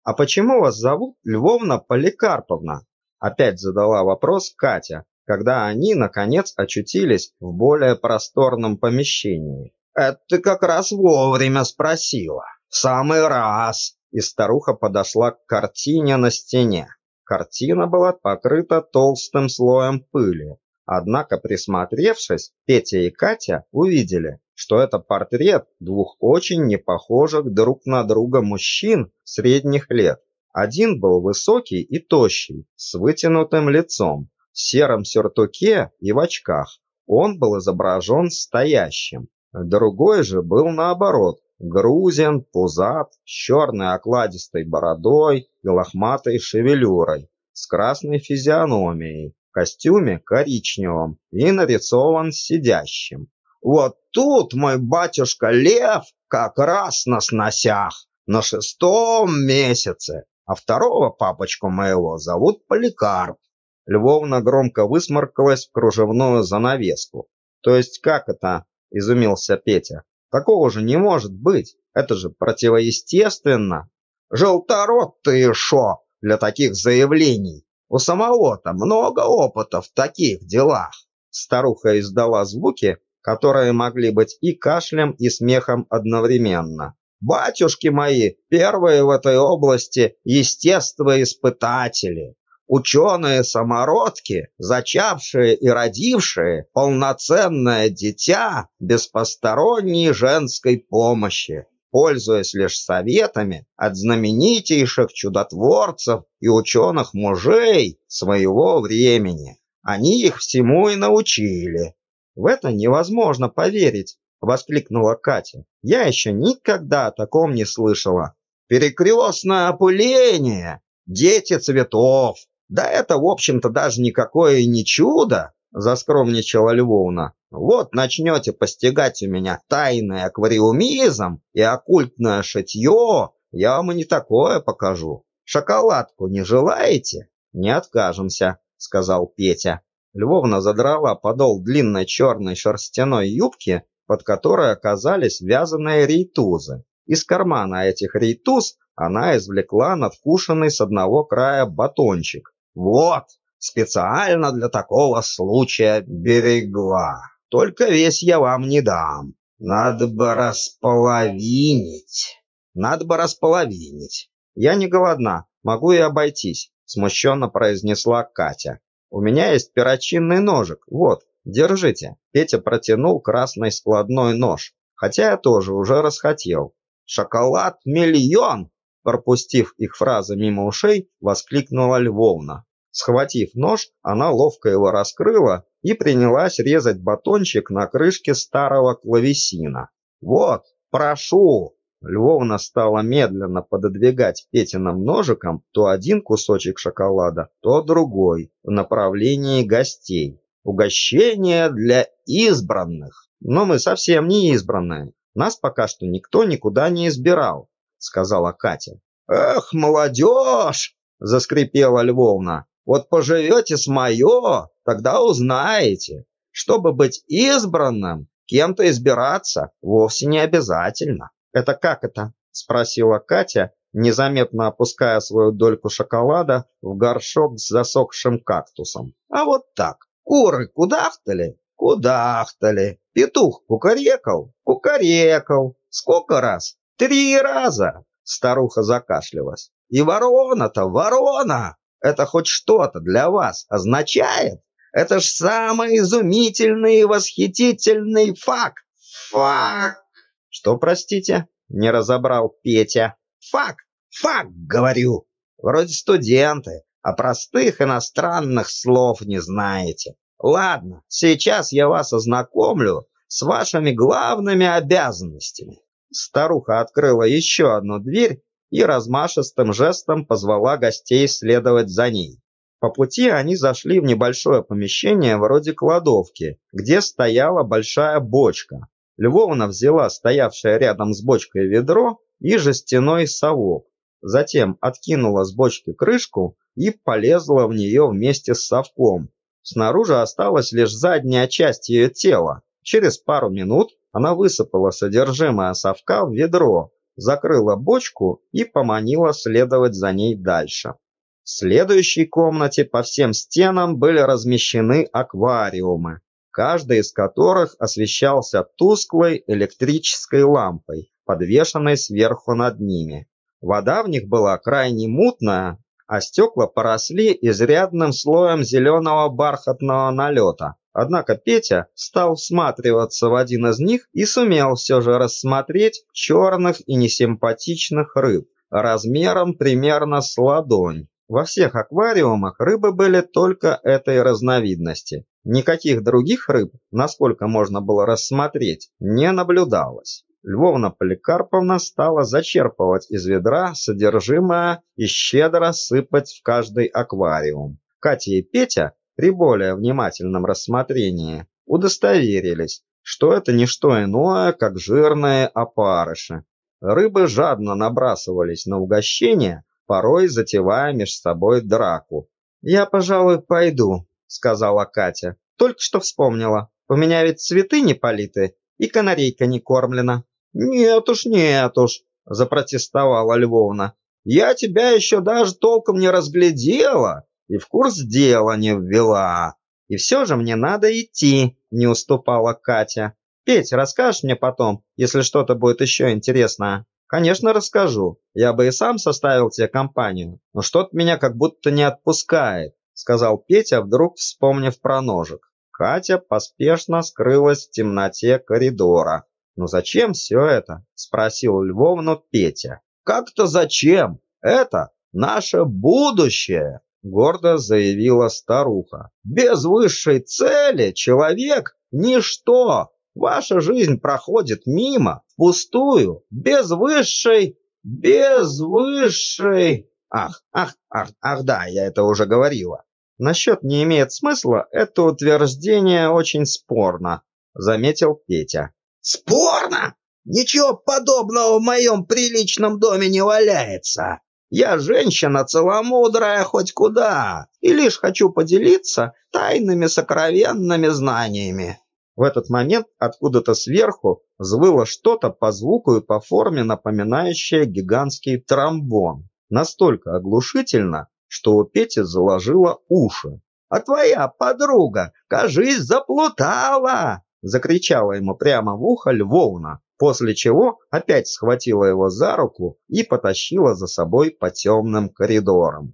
Speaker 2: «А почему вас зовут Львовна Поликарповна?» Опять задала вопрос Катя, когда они, наконец, очутились в более просторном помещении.
Speaker 4: «Это ты как раз вовремя спросила. В самый раз!»
Speaker 2: И старуха подошла к картине на стене. Картина была покрыта толстым слоем пыли. Однако, присмотревшись, Петя и Катя увидели, что это портрет двух очень непохожих друг на друга мужчин средних лет. Один был высокий и тощий, с вытянутым лицом, сером сюртуке и в очках. Он был изображен стоящим. Другой же был наоборот, грузин, пузат, с черной окладистой бородой и лохматой шевелюрой, с красной физиономией, в костюме коричневом и нарисован сидящим.
Speaker 4: «Вот тут мой батюшка Лев как раз на сносях, на шестом месяце, а второго папочку моего зовут Поликарп.
Speaker 1: Львовна громко высморкалась в кружевную занавеску. «То есть как это?» – изумился Петя. «Такого же не может быть. Это же противоестественно».
Speaker 4: «Желторот ты шо для таких заявлений? У самого-то много опыта в таких делах».
Speaker 1: Старуха издала звуки, которые могли быть и кашлем, и смехом одновременно.
Speaker 4: «Батюшки мои, первые в этой области естествоиспытатели ученые-самородки, зачавшие и родившие полноценное дитя без посторонней женской помощи, пользуясь лишь советами от знаменитейших чудотворцев и ученых-мужей своего времени. Они их всему и научили.
Speaker 1: В это невозможно поверить, воскликнула Катя. Я еще никогда о таком не слышала.
Speaker 4: Перекрестное опыление, дети цветов, да это, в общем-то, даже никакое не чудо, заскромничала Львовна. Вот начнете постигать у меня тайный аквариумизм и оккультное шитье, я вам и не такое покажу. Шоколадку не желаете?
Speaker 1: Не откажемся, сказал Петя. Львовна задрала подол длинной черной шерстяной юбки, под которой оказались вязаные рейтузы. Из кармана этих рейтуз она извлекла надкушенный с одного края батончик,
Speaker 4: вот, специально для такого случая берегла. Только весь я вам не дам. Надо бы располовинить.
Speaker 1: Надо бы располовинить. Я не голодна, могу и обойтись, смущенно произнесла Катя. У меня есть перочинный ножик, вот, держите. Петя протянул красный складной нож, хотя я тоже уже расхотел.
Speaker 4: Шоколад миллион,
Speaker 1: пропустив их фразы мимо ушей, воскликнула Львовна. Схватив нож, она ловко его раскрыла и принялась резать батончик на крышке старого клавесина. «Вот, прошу!» Львовна стала медленно пододвигать Петиным ножиком то один кусочек шоколада, то другой в направлении гостей. Угощение для избранных. Но мы совсем не избранные. Нас пока что никто никуда не избирал, сказала Катя.
Speaker 4: Эх, молодежь! заскрипела Львовна. Вот поживете с мое, тогда узнаете. Чтобы быть избранным, кем-то избираться вовсе не обязательно.
Speaker 1: Это как это? спросила Катя, незаметно опуская свою дольку шоколада в горшок с засохшим кактусом.
Speaker 4: А вот так. Куры кудахтали? Кудахтали. Петух кукарекал? Кукарекал. Сколько раз? Три раза. Старуха закашлялась. И ворона-то ворона! Это хоть что-то для вас означает? Это ж самый изумительный и восхитительный факт.
Speaker 1: Факт. Что, простите? Не разобрал Петя.
Speaker 4: Факт. Факт, говорю. Вроде студенты, а простых иностранных слов не знаете. Ладно, сейчас я вас ознакомлю с вашими главными обязанностями.
Speaker 1: Старуха открыла еще одну дверь и размашистым жестом позвала гостей следовать за ней. По пути они зашли в небольшое помещение вроде кладовки, где стояла большая бочка. Львовна взяла стоявшее рядом с бочкой ведро и жестяной совок. Затем откинула с бочки крышку и полезла в нее вместе с совком. Снаружи осталась лишь задняя часть ее тела. Через пару минут она высыпала содержимое совка в ведро, закрыла бочку и поманила следовать за ней дальше. В следующей комнате по всем стенам были размещены аквариумы, каждый из которых освещался тусклой электрической лампой, подвешенной сверху над ними. Вода в них была крайне мутная, а стекла поросли изрядным слоем зеленого бархатного налета. Однако Петя стал всматриваться в один из них и сумел все же рассмотреть черных и несимпатичных рыб, размером примерно с ладонь. Во всех аквариумах рыбы были только этой разновидности. Никаких других рыб, насколько можно было рассмотреть, не наблюдалось. Львовна Поликарповна стала зачерпывать из ведра содержимое и щедро сыпать в каждый аквариум. Катя и Петя при более внимательном рассмотрении удостоверились, что это не что иное, как жирные опарыши. Рыбы жадно набрасывались на угощение, порой затевая меж собой драку. «Я, пожалуй, пойду», — сказала Катя. «Только что вспомнила. У меня ведь цветы не политы, и канарейка не кормлена».
Speaker 4: «Нет уж, нет уж», — запротестовала Львовна. «Я тебя еще даже толком не разглядела и в курс дела не ввела».
Speaker 1: «И все же мне надо идти», — не уступала Катя. «Петь, расскажешь мне потом, если что-то будет еще интересное?» «Конечно, расскажу. Я бы и сам составил тебе компанию, но что-то меня как будто не отпускает», сказал Петя, вдруг вспомнив про ножик. Катя поспешно скрылась в темноте коридора. «Ну зачем все это?» – спросил Львовну Петя.
Speaker 4: «Как-то зачем? Это наше будущее!» – гордо заявила старуха. «Без высшей цели человек – ничто!» Ваша жизнь проходит мимо, впустую, без высшей, без высшей... Ах, ах, ах, ах, да, я это уже говорила.
Speaker 1: Насчет не имеет смысла, это утверждение очень спорно, заметил Петя.
Speaker 4: Спорно? Ничего подобного в моем приличном доме не валяется. Я женщина целомудрая хоть куда, и лишь хочу поделиться тайными сокровенными знаниями.
Speaker 1: В этот момент откуда-то сверху взвыло что-то по звуку и по форме напоминающее гигантский тромбон. Настолько оглушительно, что у Пети заложило уши.
Speaker 4: «А твоя подруга, кажись, заплутала!»
Speaker 1: Закричала ему прямо в ухо Львовна, после чего опять схватила его за руку и потащила за собой по темным коридорам.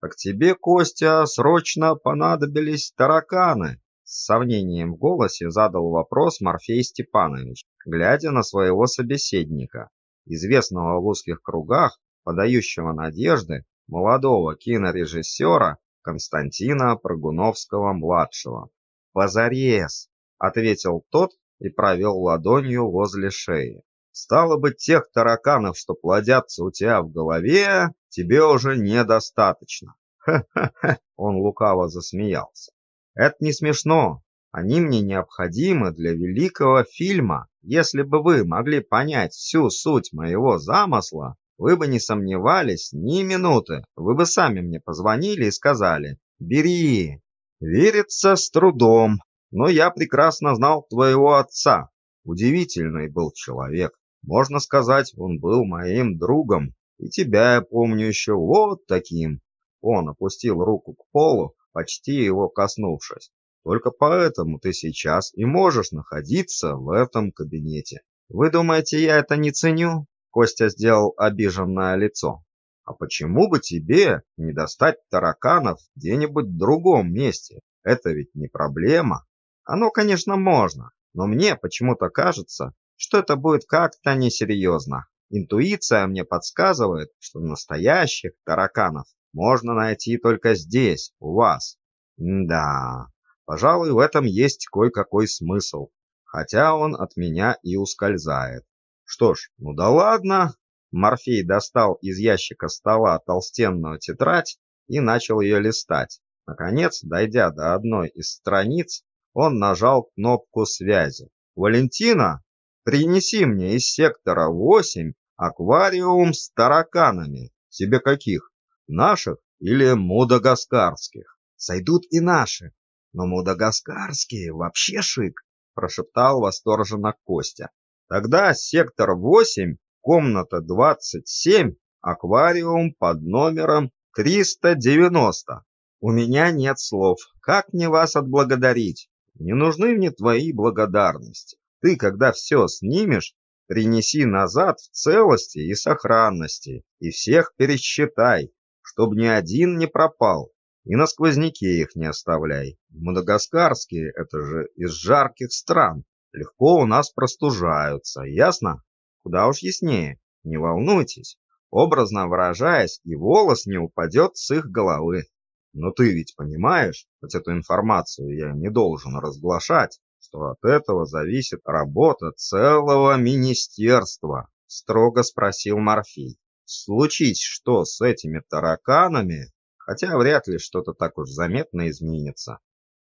Speaker 1: «Так тебе, Костя, срочно понадобились тараканы!» С сомнением в голосе задал вопрос Морфей Степанович, глядя на своего собеседника, известного в узких кругах, подающего надежды, молодого кинорежиссера Константина Прогуновского-младшего. «Позарез!» — ответил тот и провел ладонью возле шеи. «Стало быть, тех тараканов, что плодятся у тебя в голове, тебе уже недостаточно». «Ха-ха-ха!» — он лукаво засмеялся. Это не смешно. Они мне необходимы для великого фильма. Если бы вы могли понять всю суть моего замысла, вы бы не сомневались ни минуты. Вы бы сами мне позвонили и сказали «Бери». Верится с трудом, но я прекрасно знал твоего отца. Удивительный был человек. Можно сказать, он был моим другом. И тебя я помню еще вот таким. Он опустил руку к полу почти его коснувшись. Только поэтому ты сейчас и можешь находиться в этом кабинете. Вы думаете, я это не ценю? Костя сделал обиженное лицо. А почему бы тебе не достать тараканов где-нибудь в другом месте? Это ведь не проблема. Оно, конечно, можно, но мне почему-то кажется, что это будет как-то несерьезно. Интуиция мне подсказывает, что настоящих тараканов можно найти только здесь, у вас. Да, пожалуй, в этом есть кое-какой смысл, хотя он от меня и ускользает. Что ж, ну да ладно. Морфей достал из ящика стола толстенную тетрадь и начал ее листать. Наконец, дойдя до одной из страниц, он нажал кнопку связи. «Валентина, принеси мне из сектора 8 аквариум с тараканами. Тебе каких? Наших или мудагаскарских? Сойдут и наши. Но мудагаскарские вообще шик, прошептал восторженно Костя. Тогда сектор 8, комната 27, аквариум под номером 390. У меня нет слов. Как мне вас отблагодарить? Не нужны мне твои благодарности. Ты, когда все снимешь, принеси назад в целости и сохранности и всех пересчитай чтоб ни один не пропал. И на сквозняке их не оставляй. Мадагаскарские — это же из жарких стран. Легко у нас простужаются, ясно? Куда уж яснее. Не волнуйтесь. Образно выражаясь, и волос не упадет с их головы. Но ты ведь понимаешь, хоть эту информацию я не должен разглашать, что от этого зависит работа целого министерства, строго спросил Морфей. Случись что с этими тараканами, хотя вряд ли что-то так уж заметно изменится.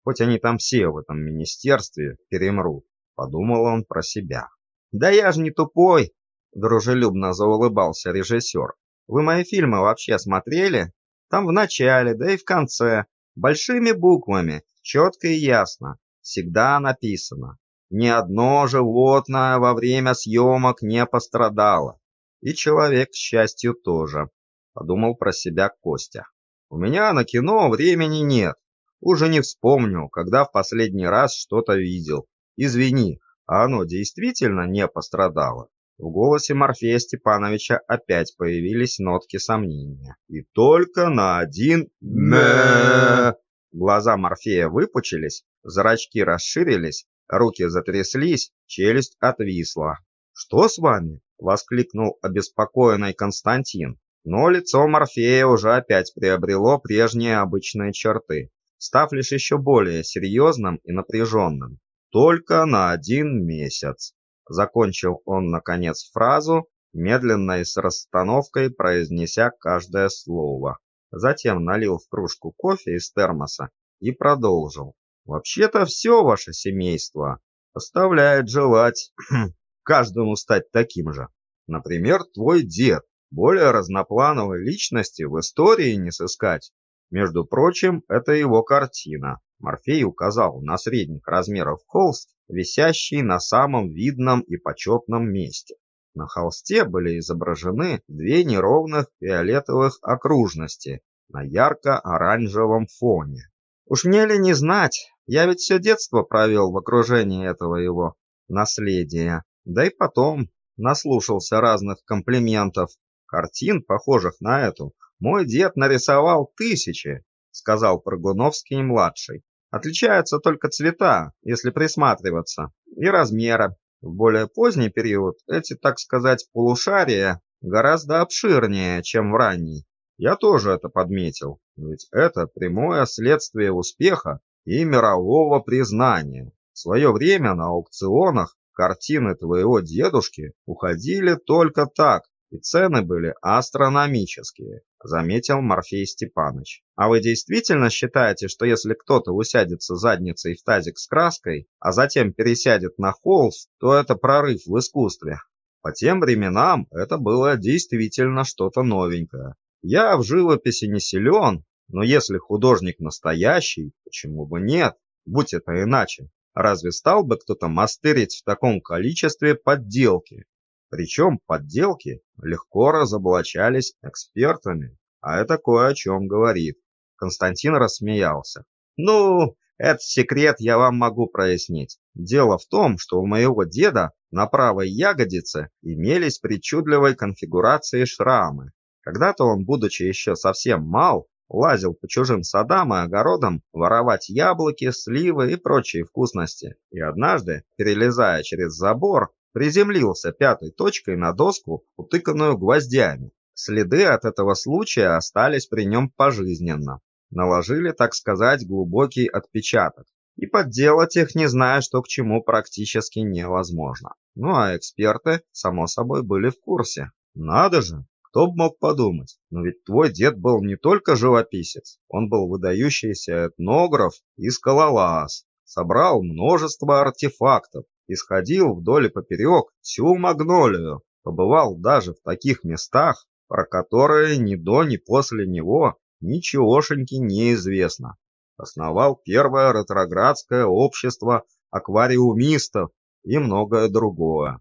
Speaker 1: хоть они там все в этом министерстве перемрут, подумал он про себя. Да я же не тупой, дружелюбно заулыбался режиссер. Вы мои фильмы вообще смотрели? Там в начале, да и в конце, большими буквами, четко и ясно, всегда написано. Ни одно животное во время съемок не пострадало. И человек, к счастью, тоже, подумал про себя Костя. У меня на кино времени нет. Уже не вспомню, когда в последний раз что-то видел. Извини, а оно действительно не пострадало? В голосе Морфея Степановича опять появились нотки сомнения. И только на один мэ. Глаза Морфея выпучились, зрачки расширились, руки затряслись, челюсть отвисла. «Что с вами?» — воскликнул обеспокоенный Константин. Но лицо Морфея уже опять приобрело прежние обычные черты, став лишь еще более серьезным и напряженным. «Только на один месяц». Закончил он, наконец, фразу, медленно и с расстановкой произнеся каждое слово. Затем налил в кружку кофе из термоса и продолжил. «Вообще-то все ваше семейство оставляет желать каждому стать таким же. Например, твой дед. Более разноплановой личности в истории не сыскать. Между прочим, это его картина. Морфей указал на средних размеров холст, висящий на самом видном и почетном месте. На холсте были изображены две неровных фиолетовых окружности на ярко-оранжевом фоне. Уж мне ли не знать, я ведь все детство провел в окружении этого его наследия. Да и потом наслушался разных комплиментов. Картин, похожих на эту, мой дед нарисовал тысячи, сказал Прогуновский-младший. Отличаются только цвета, если присматриваться, и размеры. В более поздний период эти, так сказать, полушария гораздо обширнее, чем в ранний. Я тоже это подметил, ведь это прямое следствие успеха и мирового признания. В свое время на аукционах картины твоего дедушки уходили только так, и цены были астрономические, заметил Морфей Степанович. А вы действительно считаете, что если кто-то усядется задницей в тазик с краской, а затем пересядет на холст, то это прорыв в искусстве? По тем временам это было действительно что-то новенькое. Я в живописи не силен, но если художник настоящий, почему бы нет? Будь это иначе. Разве стал бы кто-то мастерить в таком количестве подделки? Причем подделки легко разоблачались экспертами, а это кое о чем говорит. Константин рассмеялся. «Ну, этот секрет я вам могу прояснить. Дело в том, что у моего деда на правой ягодице имелись причудливой конфигурации шрамы. Когда-то он, будучи еще совсем мал, лазил по чужим садам и огородам воровать яблоки, сливы и прочие вкусности. И однажды, перелезая через забор, приземлился пятой точкой на доску, утыканную гвоздями. Следы от этого случая остались при нем пожизненно. Наложили, так сказать, глубокий отпечаток. И подделать их, не зная, что к чему, практически невозможно. Ну а эксперты, само собой, были в курсе. Надо же, кто бы мог подумать, но ведь твой дед был не только живописец, он был выдающийся этнограф и скалолаз. Собрал множество артефактов, исходил вдоль и поперек всю Магнолию, побывал даже в таких местах, про которые ни до, ни после него ничегошеньки не известно. Основал первое ретроградское общество аквариумистов и многое другое.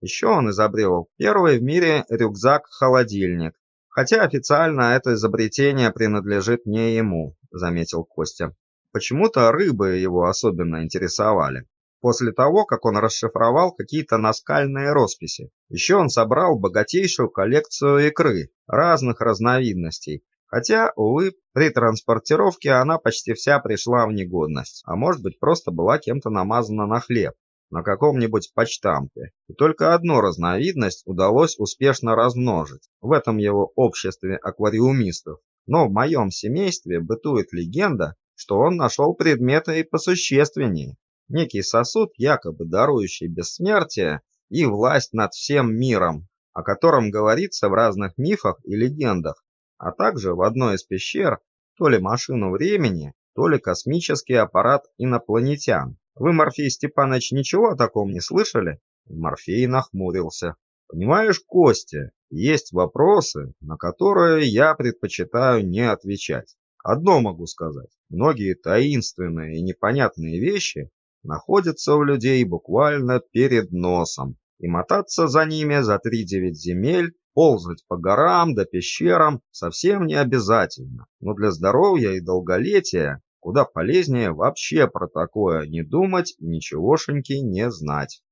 Speaker 1: Еще он изобрел первый в мире рюкзак-холодильник, хотя официально это изобретение принадлежит не ему, заметил Костя. Почему-то рыбы его особенно интересовали после того, как он расшифровал какие-то наскальные росписи. Еще он собрал богатейшую коллекцию икры разных разновидностей, хотя, увы, при транспортировке она почти вся пришла в негодность, а может быть просто была кем-то намазана на хлеб на каком-нибудь почтампе. И только одну разновидность удалось успешно размножить в этом его обществе аквариумистов. Но в моем семействе бытует легенда, что он нашел предметы и посущественнее некий сосуд, якобы дарующий бессмертие и власть над всем миром, о котором говорится в разных мифах и легендах, а также в одной из пещер то ли машину времени, то ли космический аппарат инопланетян. Вы, Морфей Степанович, ничего о таком не слышали? Морфей нахмурился. Понимаешь, Костя, есть вопросы, на которые я предпочитаю не отвечать. Одно могу сказать. Многие таинственные и непонятные вещи находятся у людей буквально перед носом. И мотаться за ними за три девять земель, ползать по горам да пещерам совсем не обязательно. Но для здоровья и долголетия куда полезнее вообще про такое не думать и ничегошеньки не знать.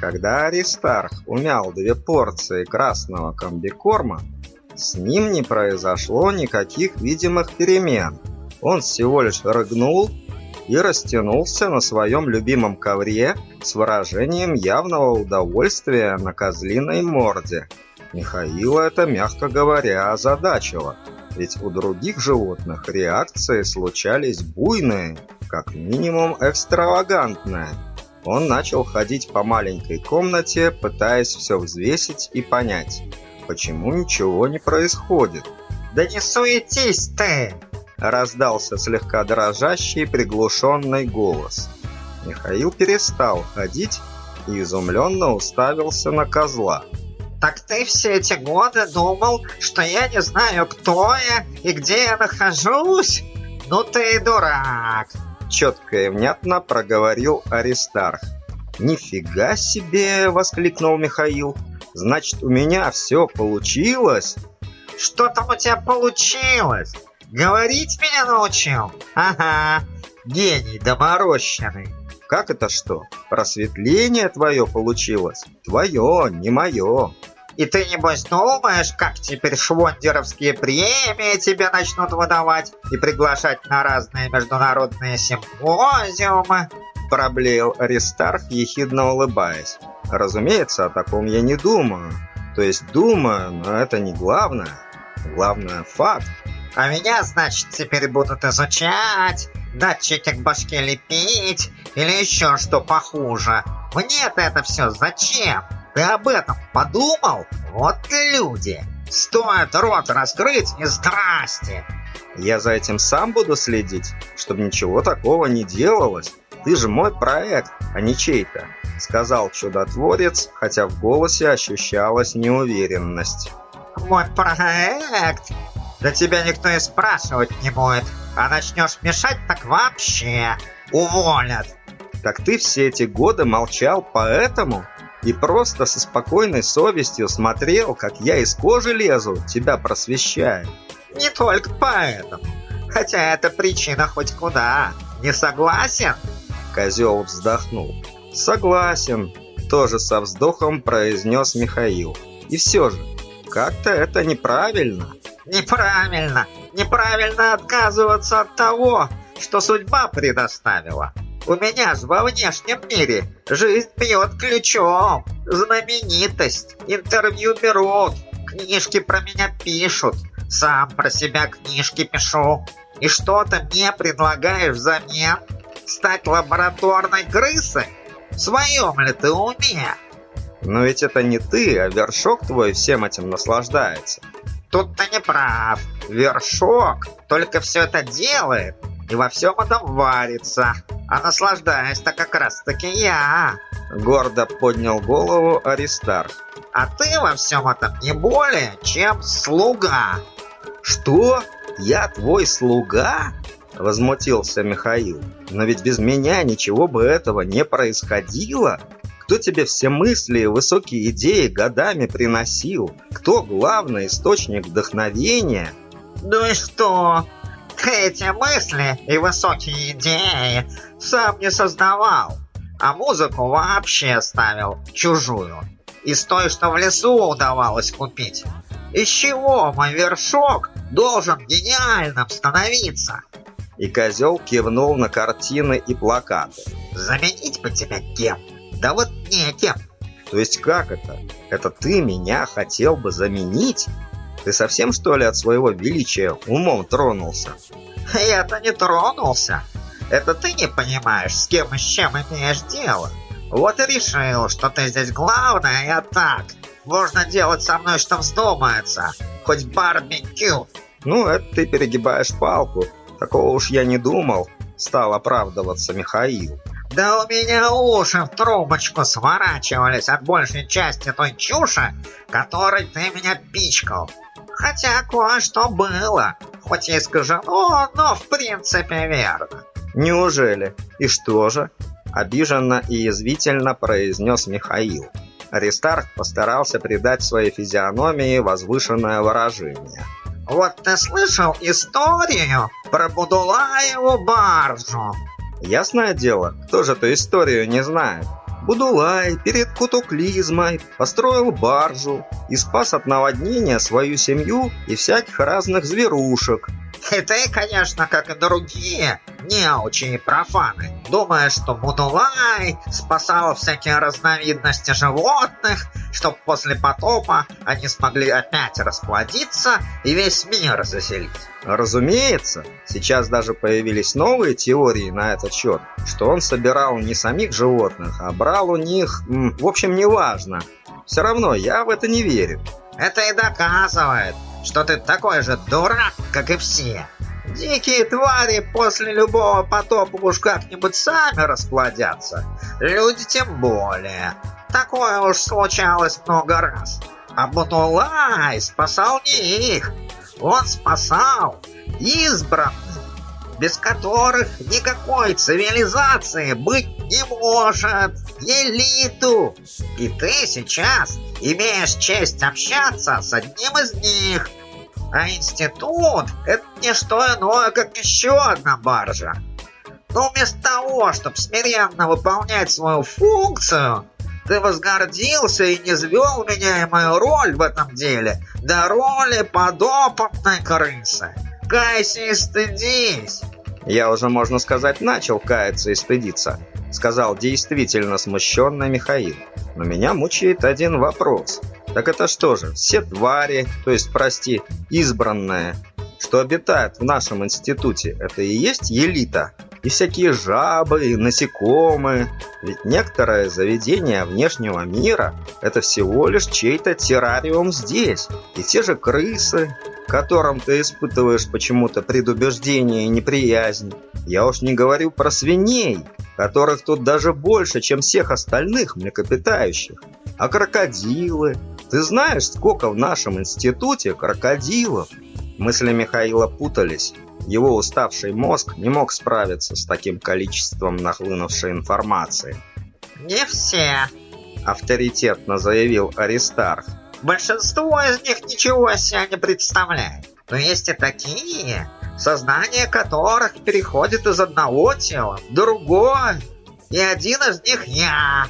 Speaker 2: Когда Аристарх умял две порции красного комбикорма, с ним не произошло никаких видимых перемен. Он всего лишь рыгнул и растянулся на своем любимом ковре с выражением явного удовольствия на козлиной морде. Михаила это, мягко говоря, озадачило, ведь у других животных реакции случались буйные, как минимум экстравагантные – он начал ходить по маленькой комнате, пытаясь все взвесить и понять, почему ничего не происходит.
Speaker 4: «Да не суетись ты!»
Speaker 2: Раздался слегка дрожащий приглушенный голос. Михаил перестал ходить и изумленно уставился на козла.
Speaker 4: «Так ты все эти годы думал, что я не знаю, кто я и где я нахожусь? Ну ты дурак!»
Speaker 2: Четко и внятно проговорил Аристарх. «Нифига себе!» — воскликнул Михаил. «Значит, у меня все получилось?»
Speaker 4: «Что там у тебя получилось? Говорить меня научил? Ага, гений доморощенный!»
Speaker 2: «Как это что? Просветление твое получилось? Твое, не мое!»
Speaker 4: И ты, небось, думаешь, как теперь швондеровские премии тебе начнут выдавать и приглашать на разные международные симпозиумы?»
Speaker 2: Проблеял Аристарх, ехидно улыбаясь. «Разумеется, о таком я не думаю. То есть думаю, но это не главное. Главное – факт.
Speaker 4: А меня, значит, теперь будут изучать, датчики к башке лепить или еще что похуже. Мне-то это все зачем? Ты об этом подумал? Вот люди! Стоит рот раскрыть и здрасте!
Speaker 2: Я за этим сам буду следить, чтобы ничего такого не делалось. Ты же мой проект, а не чей-то, сказал чудотворец, хотя в голосе ощущалась неуверенность.
Speaker 4: Мой проект? Да тебя никто и спрашивать не будет. А начнешь мешать, так вообще уволят.
Speaker 2: Так ты все эти годы молчал поэтому? И просто со спокойной совестью смотрел, как я из кожи лезу, тебя просвещая.
Speaker 4: Не только поэтому. Хотя эта причина хоть куда. Не согласен?
Speaker 2: Козел вздохнул. Согласен. Тоже со вздохом произнес Михаил. И все же, как-то это неправильно.
Speaker 4: Неправильно. Неправильно отказываться от того, что судьба предоставила. У меня же во внешнем мире жизнь бьет ключом. Знаменитость, интервью берут, книжки про меня пишут. Сам про себя книжки пишу. И что ты мне предлагаешь взамен? Стать лабораторной крысой? В своем ли ты уме?
Speaker 2: Но ведь это не ты, а вершок твой всем этим наслаждается.
Speaker 4: Тут ты не прав. Вершок только все это делает и во всем этом варится. А наслаждаюсь-то как раз-таки я.
Speaker 2: Гордо поднял голову Аристар.
Speaker 4: А ты во всем этом не более, чем слуга.
Speaker 2: Что? Я твой слуга? Возмутился Михаил. Но ведь без меня ничего бы этого не происходило. Кто тебе все мысли и высокие идеи годами приносил? Кто главный источник вдохновения?
Speaker 4: Ну и что? Эти мысли и высокие идеи сам не создавал, а музыку вообще ставил чужую. Из той, что в лесу удавалось купить. Из чего мой вершок должен гениальным становиться?
Speaker 2: И козел кивнул на картины и плакаты.
Speaker 4: Заменить бы тебя кем? Да вот не кем.
Speaker 2: То есть как это? Это ты меня хотел бы заменить? Ты совсем, что ли, от своего величия умом тронулся?
Speaker 4: Я-то не тронулся.
Speaker 5: Это ты не понимаешь, с кем и с чем имеешь дело. Вот и решил, что ты здесь главное, а так. Можно делать со мной, что вздумается. Хоть барбекю.
Speaker 2: Ну, это ты перегибаешь палку. Такого уж я не думал. Стал оправдываться Михаил.
Speaker 5: Да у меня уши в трубочку сворачивались от большей части той чуши, которой ты меня пичкал. Хотя кое-что было, хоть и искажено, но в принципе верно.
Speaker 2: Неужели? И что же? Обиженно и язвительно произнес Михаил. Аристарх постарался придать своей физиономии возвышенное выражение.
Speaker 5: «Вот ты слышал историю про Будулаеву баржу?»
Speaker 2: Ясное дело, кто же эту историю не знает? Будулай перед кутуклизмой построил баржу и спас от наводнения свою семью и всяких разных зверушек.
Speaker 5: Ты, конечно, как и другие, неучи и профаны, думаешь, что Будулай спасал всякие разновидности животных, чтобы после потопа они смогли опять расплодиться и весь мир заселить.
Speaker 2: Разумеется, сейчас даже появились новые теории на этот счет, что он собирал не самих животных, а брал у них, в общем, неважно. Все равно я в это не верю.
Speaker 5: Это и доказывает, что ты такой же дурак, как и все. Дикие твари после любого потопа уж как-нибудь сами расплодятся. Люди тем более. Такое уж случалось много раз. А Бутулай спасал не их. Он спасал избранных, без которых никакой цивилизации быть не может. Элиту. И ты сейчас имеешь честь общаться с одним из них. А институт — это не что иное, как еще одна баржа. Но вместо того, чтобы смиренно выполнять свою функцию, ты возгордился и не звел меня и мою роль в этом деле до роли подопытной крысы. Кайся и стыдись.
Speaker 2: Я уже, можно сказать, начал каяться и стыдиться, сказал действительно смущенный Михаил. Но меня мучает один вопрос. Так это что же, все твари, то есть, прости, избранные, что обитают в нашем институте, это и есть элита? И всякие жабы, и насекомые. Ведь некоторое заведение внешнего мира – это всего лишь чей-то террариум здесь. И те же крысы, которым ты испытываешь почему-то предубеждение и неприязнь. Я уж не говорю про свиней, которых тут даже больше, чем всех остальных млекопитающих. А крокодилы. Ты знаешь, сколько в нашем институте крокодилов? Мысли Михаила путались. Его уставший мозг не мог справиться с таким количеством нахлынувшей информации.
Speaker 5: «Не все», —
Speaker 2: авторитетно заявил Аристарх.
Speaker 5: «Большинство из них ничего о себе не представляет. Но есть и такие, сознание которых переходит из одного тела в другое. И один из них я.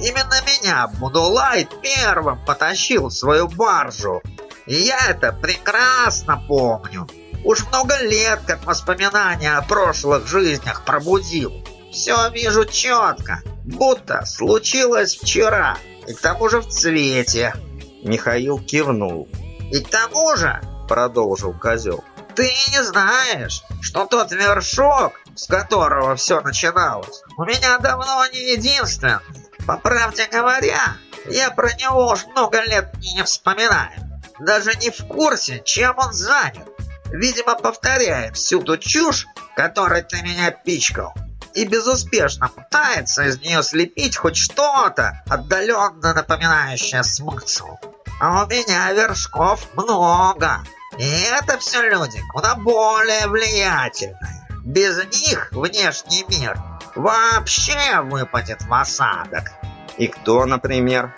Speaker 5: Именно меня Будулай первым потащил в свою баржу. И я это прекрасно помню. Уж много лет, как воспоминания о прошлых жизнях пробудил. Все вижу четко, будто случилось вчера, и к тому же в цвете.
Speaker 2: Михаил кивнул.
Speaker 5: И к тому же, продолжил козел, ты не знаешь, что тот вершок, с которого все начиналось, у меня давно не единственный. По правде говоря, я про него уж много лет не вспоминаю. Даже не в курсе, чем он занят. Видимо, повторяет всю ту чушь, которой ты меня пичкал. И безуспешно пытается из нее слепить хоть что-то, отдаленно напоминающее смысл. А у меня вершков много. И это все люди куда более влиятельные. Без них внешний мир вообще выпадет в осадок.
Speaker 2: И кто, например?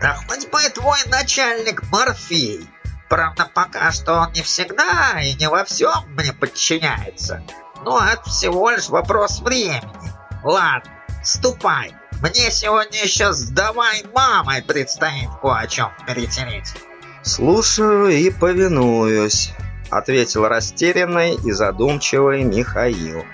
Speaker 5: Да хоть бы твой начальник Морфей. Правда, пока что он не всегда и не во всем мне подчиняется. Но это всего лишь вопрос времени. Ладно, ступай. Мне сегодня еще с давай мамой предстоит кое о чем перетереть.
Speaker 2: «Слушаю и повинуюсь», — ответил растерянный и задумчивый Михаил.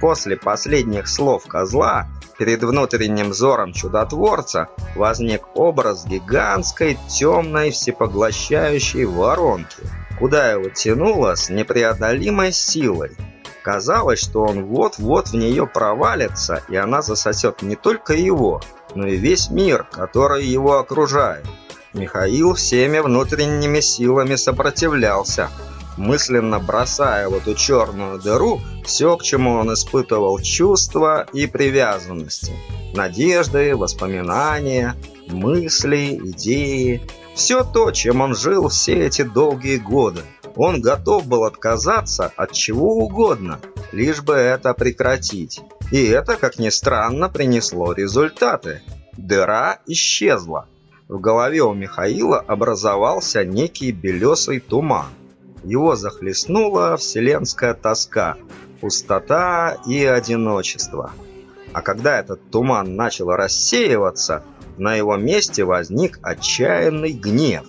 Speaker 2: После последних слов козла перед внутренним взором чудотворца возник образ гигантской темной всепоглощающей воронки, куда его тянуло с непреодолимой силой. Казалось, что он вот-вот в нее провалится, и она засосет не только его, но и весь мир, который его окружает. Михаил всеми внутренними силами сопротивлялся, мысленно бросая в эту черную дыру все, к чему он испытывал чувства и привязанности. Надежды, воспоминания, мысли, идеи. Все то, чем он жил все эти долгие годы. Он готов был отказаться от чего угодно, лишь бы это прекратить. И это, как ни странно, принесло результаты. Дыра исчезла. В голове у Михаила образовался некий белесый туман. Его захлестнула вселенская тоска, пустота и одиночество. А когда этот туман начал рассеиваться, на его месте возник отчаянный гнев.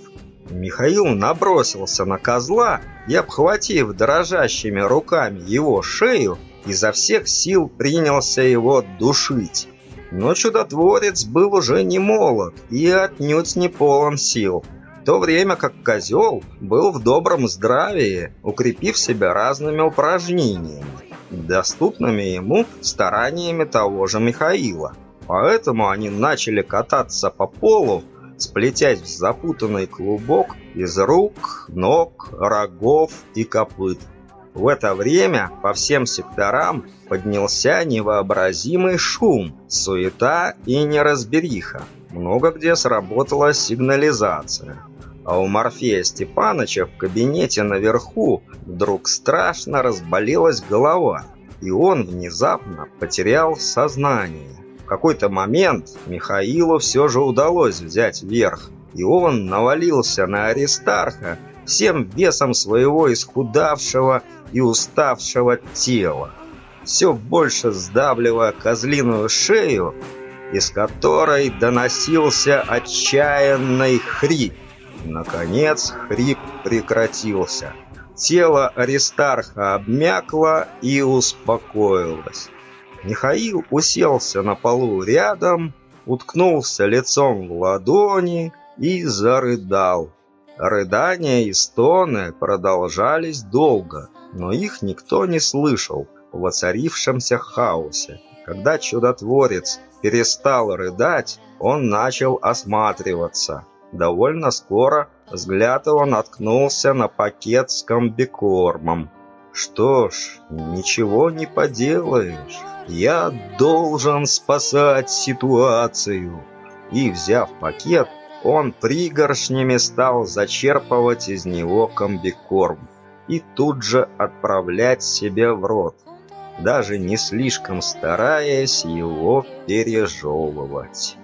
Speaker 2: Михаил набросился на козла и, обхватив дрожащими руками его шею, изо всех сил принялся его душить. Но чудотворец был уже не молод и отнюдь не полон сил в то время как козел был в добром здравии, укрепив себя разными упражнениями, доступными ему стараниями того же Михаила. Поэтому они начали кататься по полу, сплетясь в запутанный клубок из рук, ног, рогов и копыт. В это время по всем секторам поднялся невообразимый шум, суета и неразбериха. Много где сработала сигнализация. А у Морфея Степаныча в кабинете наверху вдруг страшно разболелась голова, и он внезапно потерял сознание. В какой-то момент Михаилу все же удалось взять верх, и он навалился на Аристарха всем весом своего исхудавшего и уставшего тела, все больше сдавливая козлиную шею, из которой доносился отчаянный хрип. Наконец хрип прекратился. Тело Аристарха обмякло и успокоилось. Михаил уселся на полу рядом, уткнулся лицом в ладони и зарыдал. Рыдания и стоны продолжались долго, но их никто не слышал в воцарившемся хаосе. Когда чудотворец перестал рыдать, он начал осматриваться. Довольно скоро взгляд его наткнулся на пакет с комбикормом. Что ж, ничего не поделаешь. Я должен спасать ситуацию. И, взяв пакет, он пригоршнями стал зачерпывать из него комбикорм и тут же отправлять себе в рот, даже не слишком стараясь его пережевывать.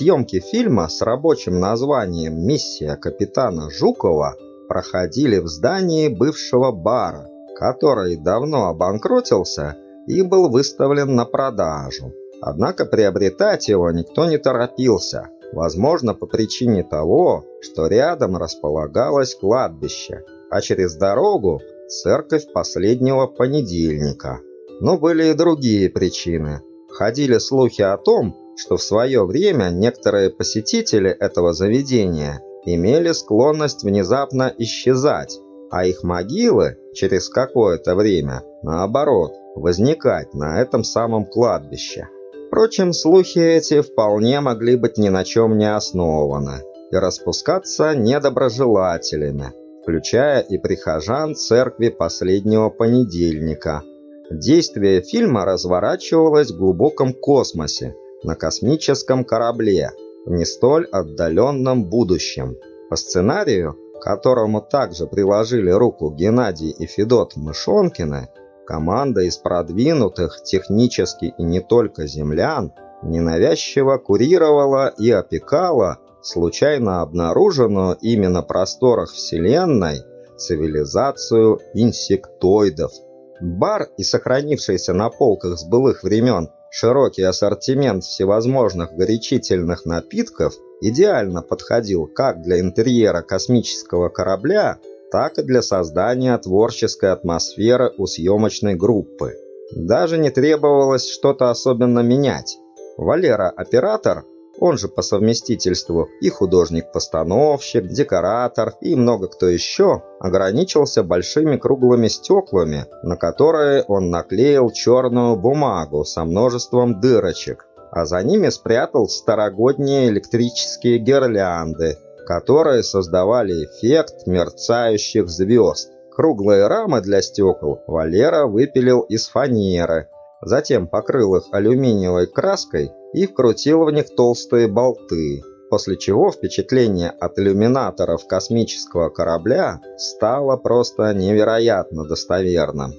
Speaker 1: Съемки фильма с рабочим названием «Миссия капитана Жукова» проходили в здании бывшего бара, который давно обанкротился и был выставлен на продажу. Однако приобретать его никто не торопился, возможно по причине того, что рядом располагалось кладбище, а через дорогу церковь последнего понедельника. Но были и другие причины. Ходили слухи о том, что в свое время некоторые посетители этого заведения имели склонность внезапно исчезать, а их могилы через какое-то время, наоборот, возникать на этом самом кладбище. Впрочем, слухи эти вполне могли быть ни на чем не основаны и распускаться недоброжелателями, включая и прихожан церкви последнего понедельника. Действие фильма разворачивалось в глубоком космосе, на космическом корабле в не столь отдаленном будущем. По сценарию, которому также приложили руку Геннадий и Федот Мышонкины, команда из продвинутых технически и не только землян ненавязчиво курировала и опекала случайно обнаруженную именно просторах Вселенной цивилизацию инсектоидов. Бар и сохранившийся на полках с былых времен
Speaker 2: Широкий ассортимент всевозможных горячительных напитков идеально подходил как для интерьера космического корабля, так и для создания творческой атмосферы у съемочной группы. Даже не требовалось что-то особенно менять. Валера-оператор, он же по совместительству и художник-постановщик, декоратор и много кто еще, ограничился большими круглыми стеклами, на которые он наклеил черную бумагу со множеством дырочек, а за ними спрятал старогодние электрические гирлянды, которые создавали эффект мерцающих звезд. Круглые рамы для стекол Валера выпилил из фанеры, затем покрыл их алюминиевой краской и вкрутил в них толстые болты, после чего впечатление от иллюминаторов космического корабля стало просто невероятно достоверным.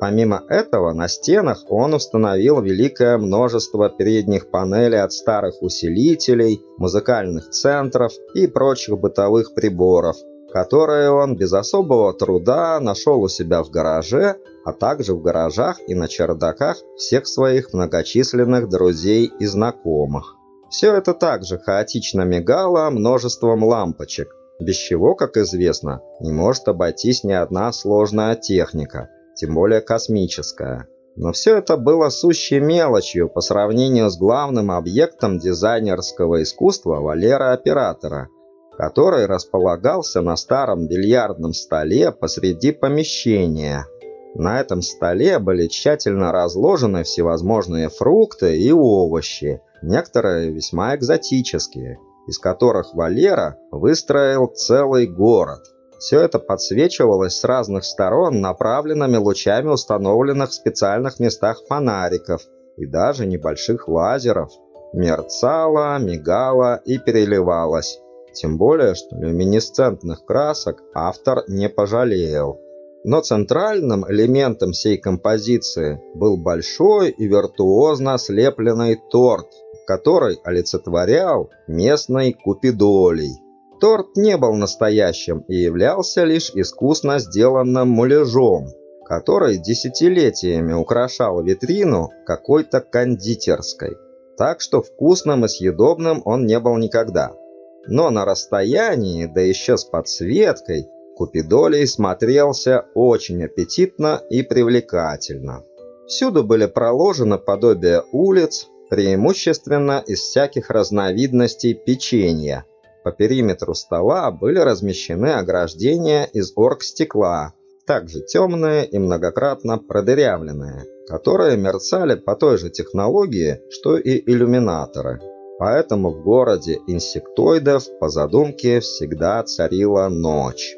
Speaker 2: Помимо этого, на стенах он установил великое множество передних панелей от старых усилителей, музыкальных центров и прочих бытовых приборов, которые он без особого труда нашел у себя в гараже, а также в гаражах и на чердаках всех своих многочисленных друзей и знакомых. Все это также хаотично мигало множеством лампочек, без чего, как известно, не может обойтись ни одна сложная техника – тем более космическая. Но все это было сущей мелочью по сравнению с главным объектом дизайнерского искусства Валера-оператора, который располагался на старом бильярдном столе посреди помещения. На этом столе были тщательно разложены всевозможные фрукты и овощи, некоторые весьма экзотические, из которых Валера выстроил целый город. Все это подсвечивалось с разных сторон направленными лучами установленных в специальных местах фонариков и даже небольших лазеров. Мерцало, мигало и переливалось. Тем более, что люминесцентных красок автор не пожалел. Но центральным элементом всей композиции был большой и виртуозно слепленный торт, который олицетворял местный купидолий. Торт не был настоящим и являлся лишь искусно сделанным муляжом, который десятилетиями украшал витрину какой-то кондитерской. Так что вкусным и съедобным он не был никогда. Но на расстоянии, да еще с подсветкой, Купидолий смотрелся очень аппетитно и привлекательно. Всюду были проложены подобия улиц, преимущественно из всяких разновидностей печенья – по периметру стола были размещены ограждения из оргстекла, также темные и многократно продырявленные, которые мерцали по той же технологии, что и иллюминаторы. Поэтому в городе инсектоидов по задумке всегда царила ночь.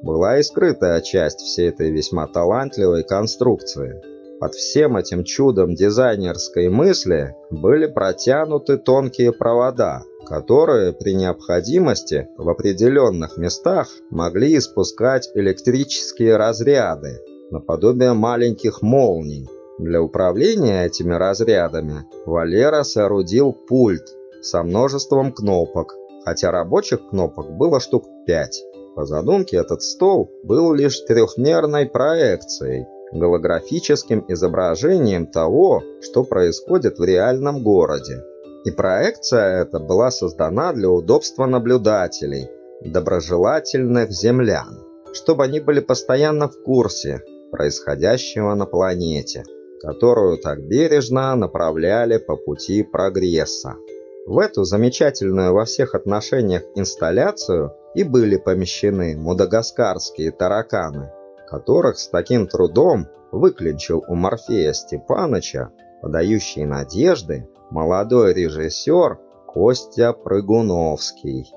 Speaker 2: Была и скрытая часть всей этой весьма талантливой конструкции. Под всем этим чудом дизайнерской мысли были протянуты тонкие провода, которые при необходимости в определенных местах могли испускать электрические разряды, наподобие маленьких молний. Для управления этими разрядами Валера соорудил пульт со множеством кнопок, хотя рабочих кнопок было штук 5. По задумке этот стол был лишь трехмерной проекцией, голографическим изображением того, что происходит в реальном городе. И проекция эта была создана для удобства наблюдателей, доброжелательных землян, чтобы они были постоянно в курсе происходящего на планете, которую так бережно направляли по пути прогресса. В эту замечательную во всех отношениях инсталляцию и были помещены мудагаскарские тараканы, которых с таким трудом выклинчил у Морфея Степаныча, подающий надежды, молодой режиссер Костя Прыгуновский.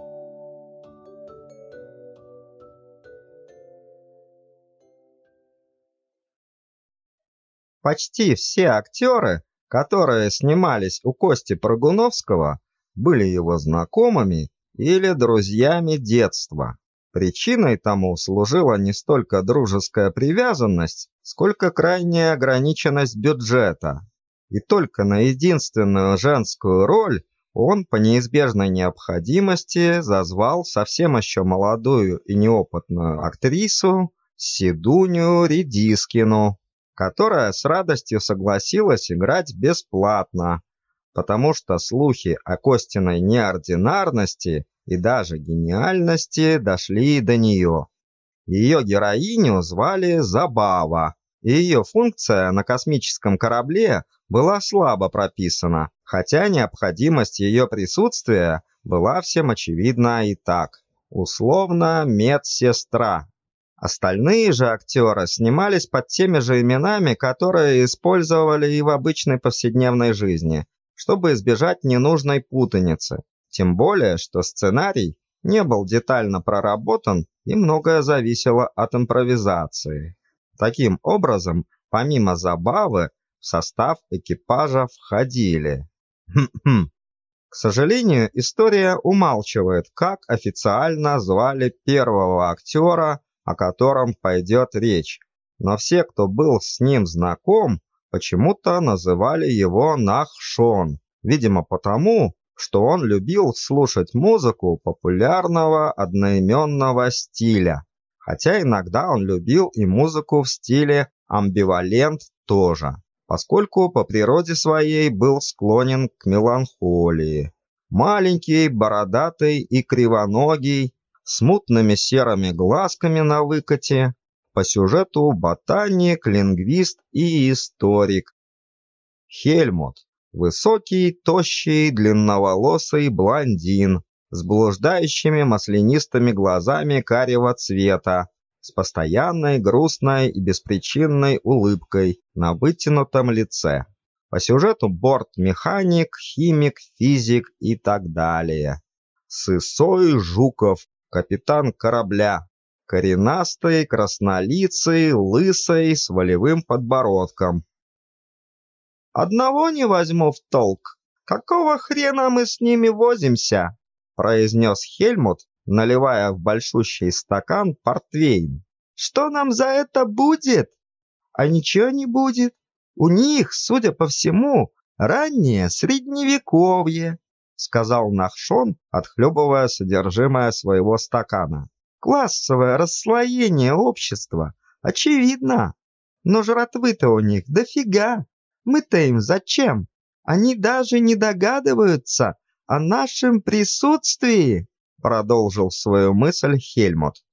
Speaker 1: Почти все актеры, которые снимались у Кости Прыгуновского, были его знакомыми или друзьями детства. Причиной тому служила не столько дружеская привязанность, сколько крайняя ограниченность бюджета, и только на единственную женскую роль он по неизбежной необходимости зазвал совсем еще молодую и неопытную актрису Сидуню Редискину. Которая с радостью согласилась играть бесплатно, потому что слухи о Костиной неординарности и даже гениальности дошли до нее. Ее героиню звали Забава, и ее функция на космическом корабле была слабо прописана, хотя необходимость ее присутствия была всем очевидна и так. Условно, медсестра. Остальные же актеры снимались под теми же именами, которые использовали и в обычной повседневной жизни, чтобы избежать ненужной путаницы. Тем более, что сценарий не был детально проработан и многое зависело от импровизации. Таким образом, помимо забавы, в состав экипажа входили... К сожалению, история умалчивает, как официально звали первого актера, о котором пойдет речь. Но все, кто был с ним знаком, почему-то называли его Нахшон. Видимо, потому, что он любил слушать музыку популярного одноименного стиля. Хотя иногда он любил и музыку в стиле амбивалент тоже, поскольку по природе своей был склонен к меланхолии. Маленький, бородатый и кривоногий, с мутными серыми глазками на выкате, по сюжету ботаник, лингвист и историк. Хельмут – высокий, тощий, длинноволосый блондин, с блуждающими маслянистыми глазами карего цвета, с постоянной, грустной и беспричинной улыбкой на вытянутом лице. По сюжету борт-механик, химик, физик и так далее. Сысой Жуков, капитан корабля. Коренастый, краснолицый, лысый, с волевым подбородком. «Одного не возьму в толк. Какого хрена мы с ними возимся?» произнес Хельмут, наливая в большущий стакан портвейн. «Что нам за это будет?» «А ничего не будет. У них, судя по всему, раннее средневековье», сказал Нахшон, отхлебывая содержимое своего стакана. «Классовое расслоение общества. Очевидно. Но жратвы-то у них дофига. Мы-то им зачем? Они даже не догадываются, о нашем присутствии, продолжил свою мысль Хельмут.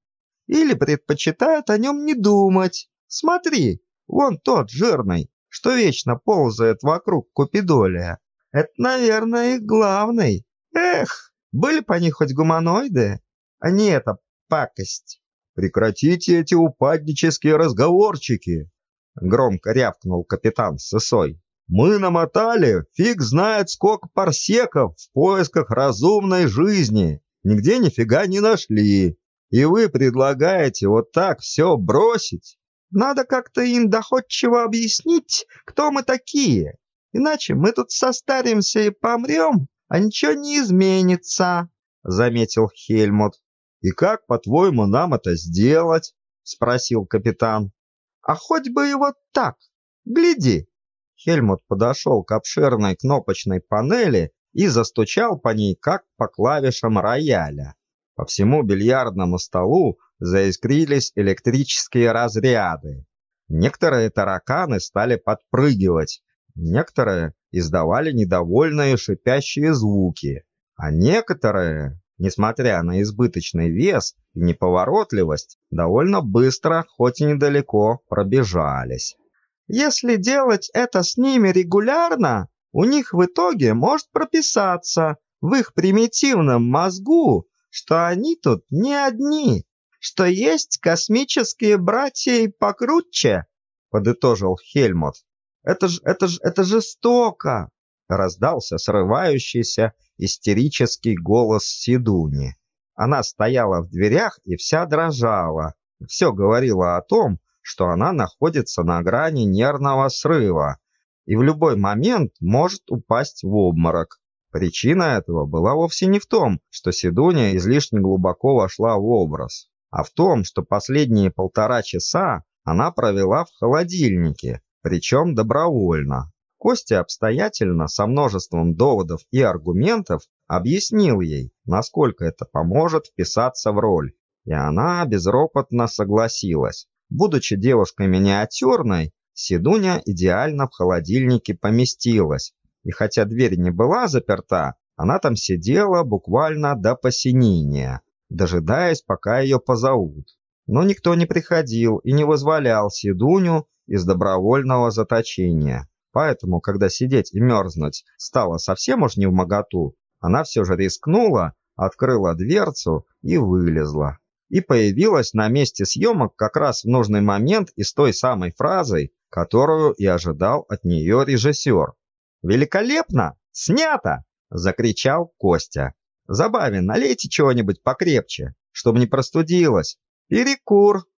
Speaker 1: Или предпочитают о нем не думать. Смотри, вон тот жирный, что вечно ползает вокруг Купидолия. Это, наверное, их главный. Эх, были по них хоть гуманоиды, а не эта пакость.
Speaker 3: Прекратите эти упаднические разговорчики, громко рявкнул капитан Сысой. Мы намотали фиг знает сколько парсеков в поисках разумной жизни. Нигде нифига не нашли. И вы предлагаете вот так все бросить?
Speaker 1: Надо как-то им доходчиво объяснить, кто мы такие. Иначе мы тут состаримся и помрем, а ничего не изменится, — заметил Хельмут.
Speaker 3: «И как, по-твоему, нам это сделать?» — спросил капитан.
Speaker 1: «А хоть бы и вот так. Гляди,
Speaker 2: Хельмут подошел к обширной кнопочной панели и застучал по ней, как по клавишам рояля. По всему бильярдному столу заискрились электрические разряды. Некоторые тараканы стали подпрыгивать, некоторые издавали недовольные шипящие звуки, а некоторые, несмотря на избыточный вес и неповоротливость, довольно быстро, хоть и недалеко, пробежались.
Speaker 1: Если делать это с ними регулярно, у них в итоге может прописаться в их примитивном мозгу, что они тут не одни, что есть космические братья и покруче, подытожил Хельмут. Это ж, это ж, это жестоко, раздался срывающийся истерический голос Сидуни. Она стояла в дверях и вся дрожала. Все говорило о том, что она находится на грани нервного срыва и в любой момент может упасть в обморок. Причина этого была вовсе не в том, что Сидония излишне глубоко вошла в образ, а в том, что последние полтора часа она провела в холодильнике, причем добровольно. Костя обстоятельно, со множеством доводов и аргументов, объяснил ей, насколько это поможет вписаться в роль, и она безропотно согласилась. Будучи девушкой миниатюрной, Седуня идеально в холодильнике поместилась, и хотя дверь не была заперта, она там сидела буквально до посинения, дожидаясь, пока ее позовут. Но никто не приходил и не вызволял Седуню из добровольного заточения. Поэтому, когда сидеть и мерзнуть стало совсем уж не в моготу, она все же рискнула, открыла дверцу и вылезла. И появилась на месте съемок как раз в нужный момент и с той самой фразой, которую и ожидал от нее режиссер. «Великолепно! Снято!» – закричал Костя. «Забавен, налейте чего-нибудь покрепче, чтобы не простудилась. Перекур!»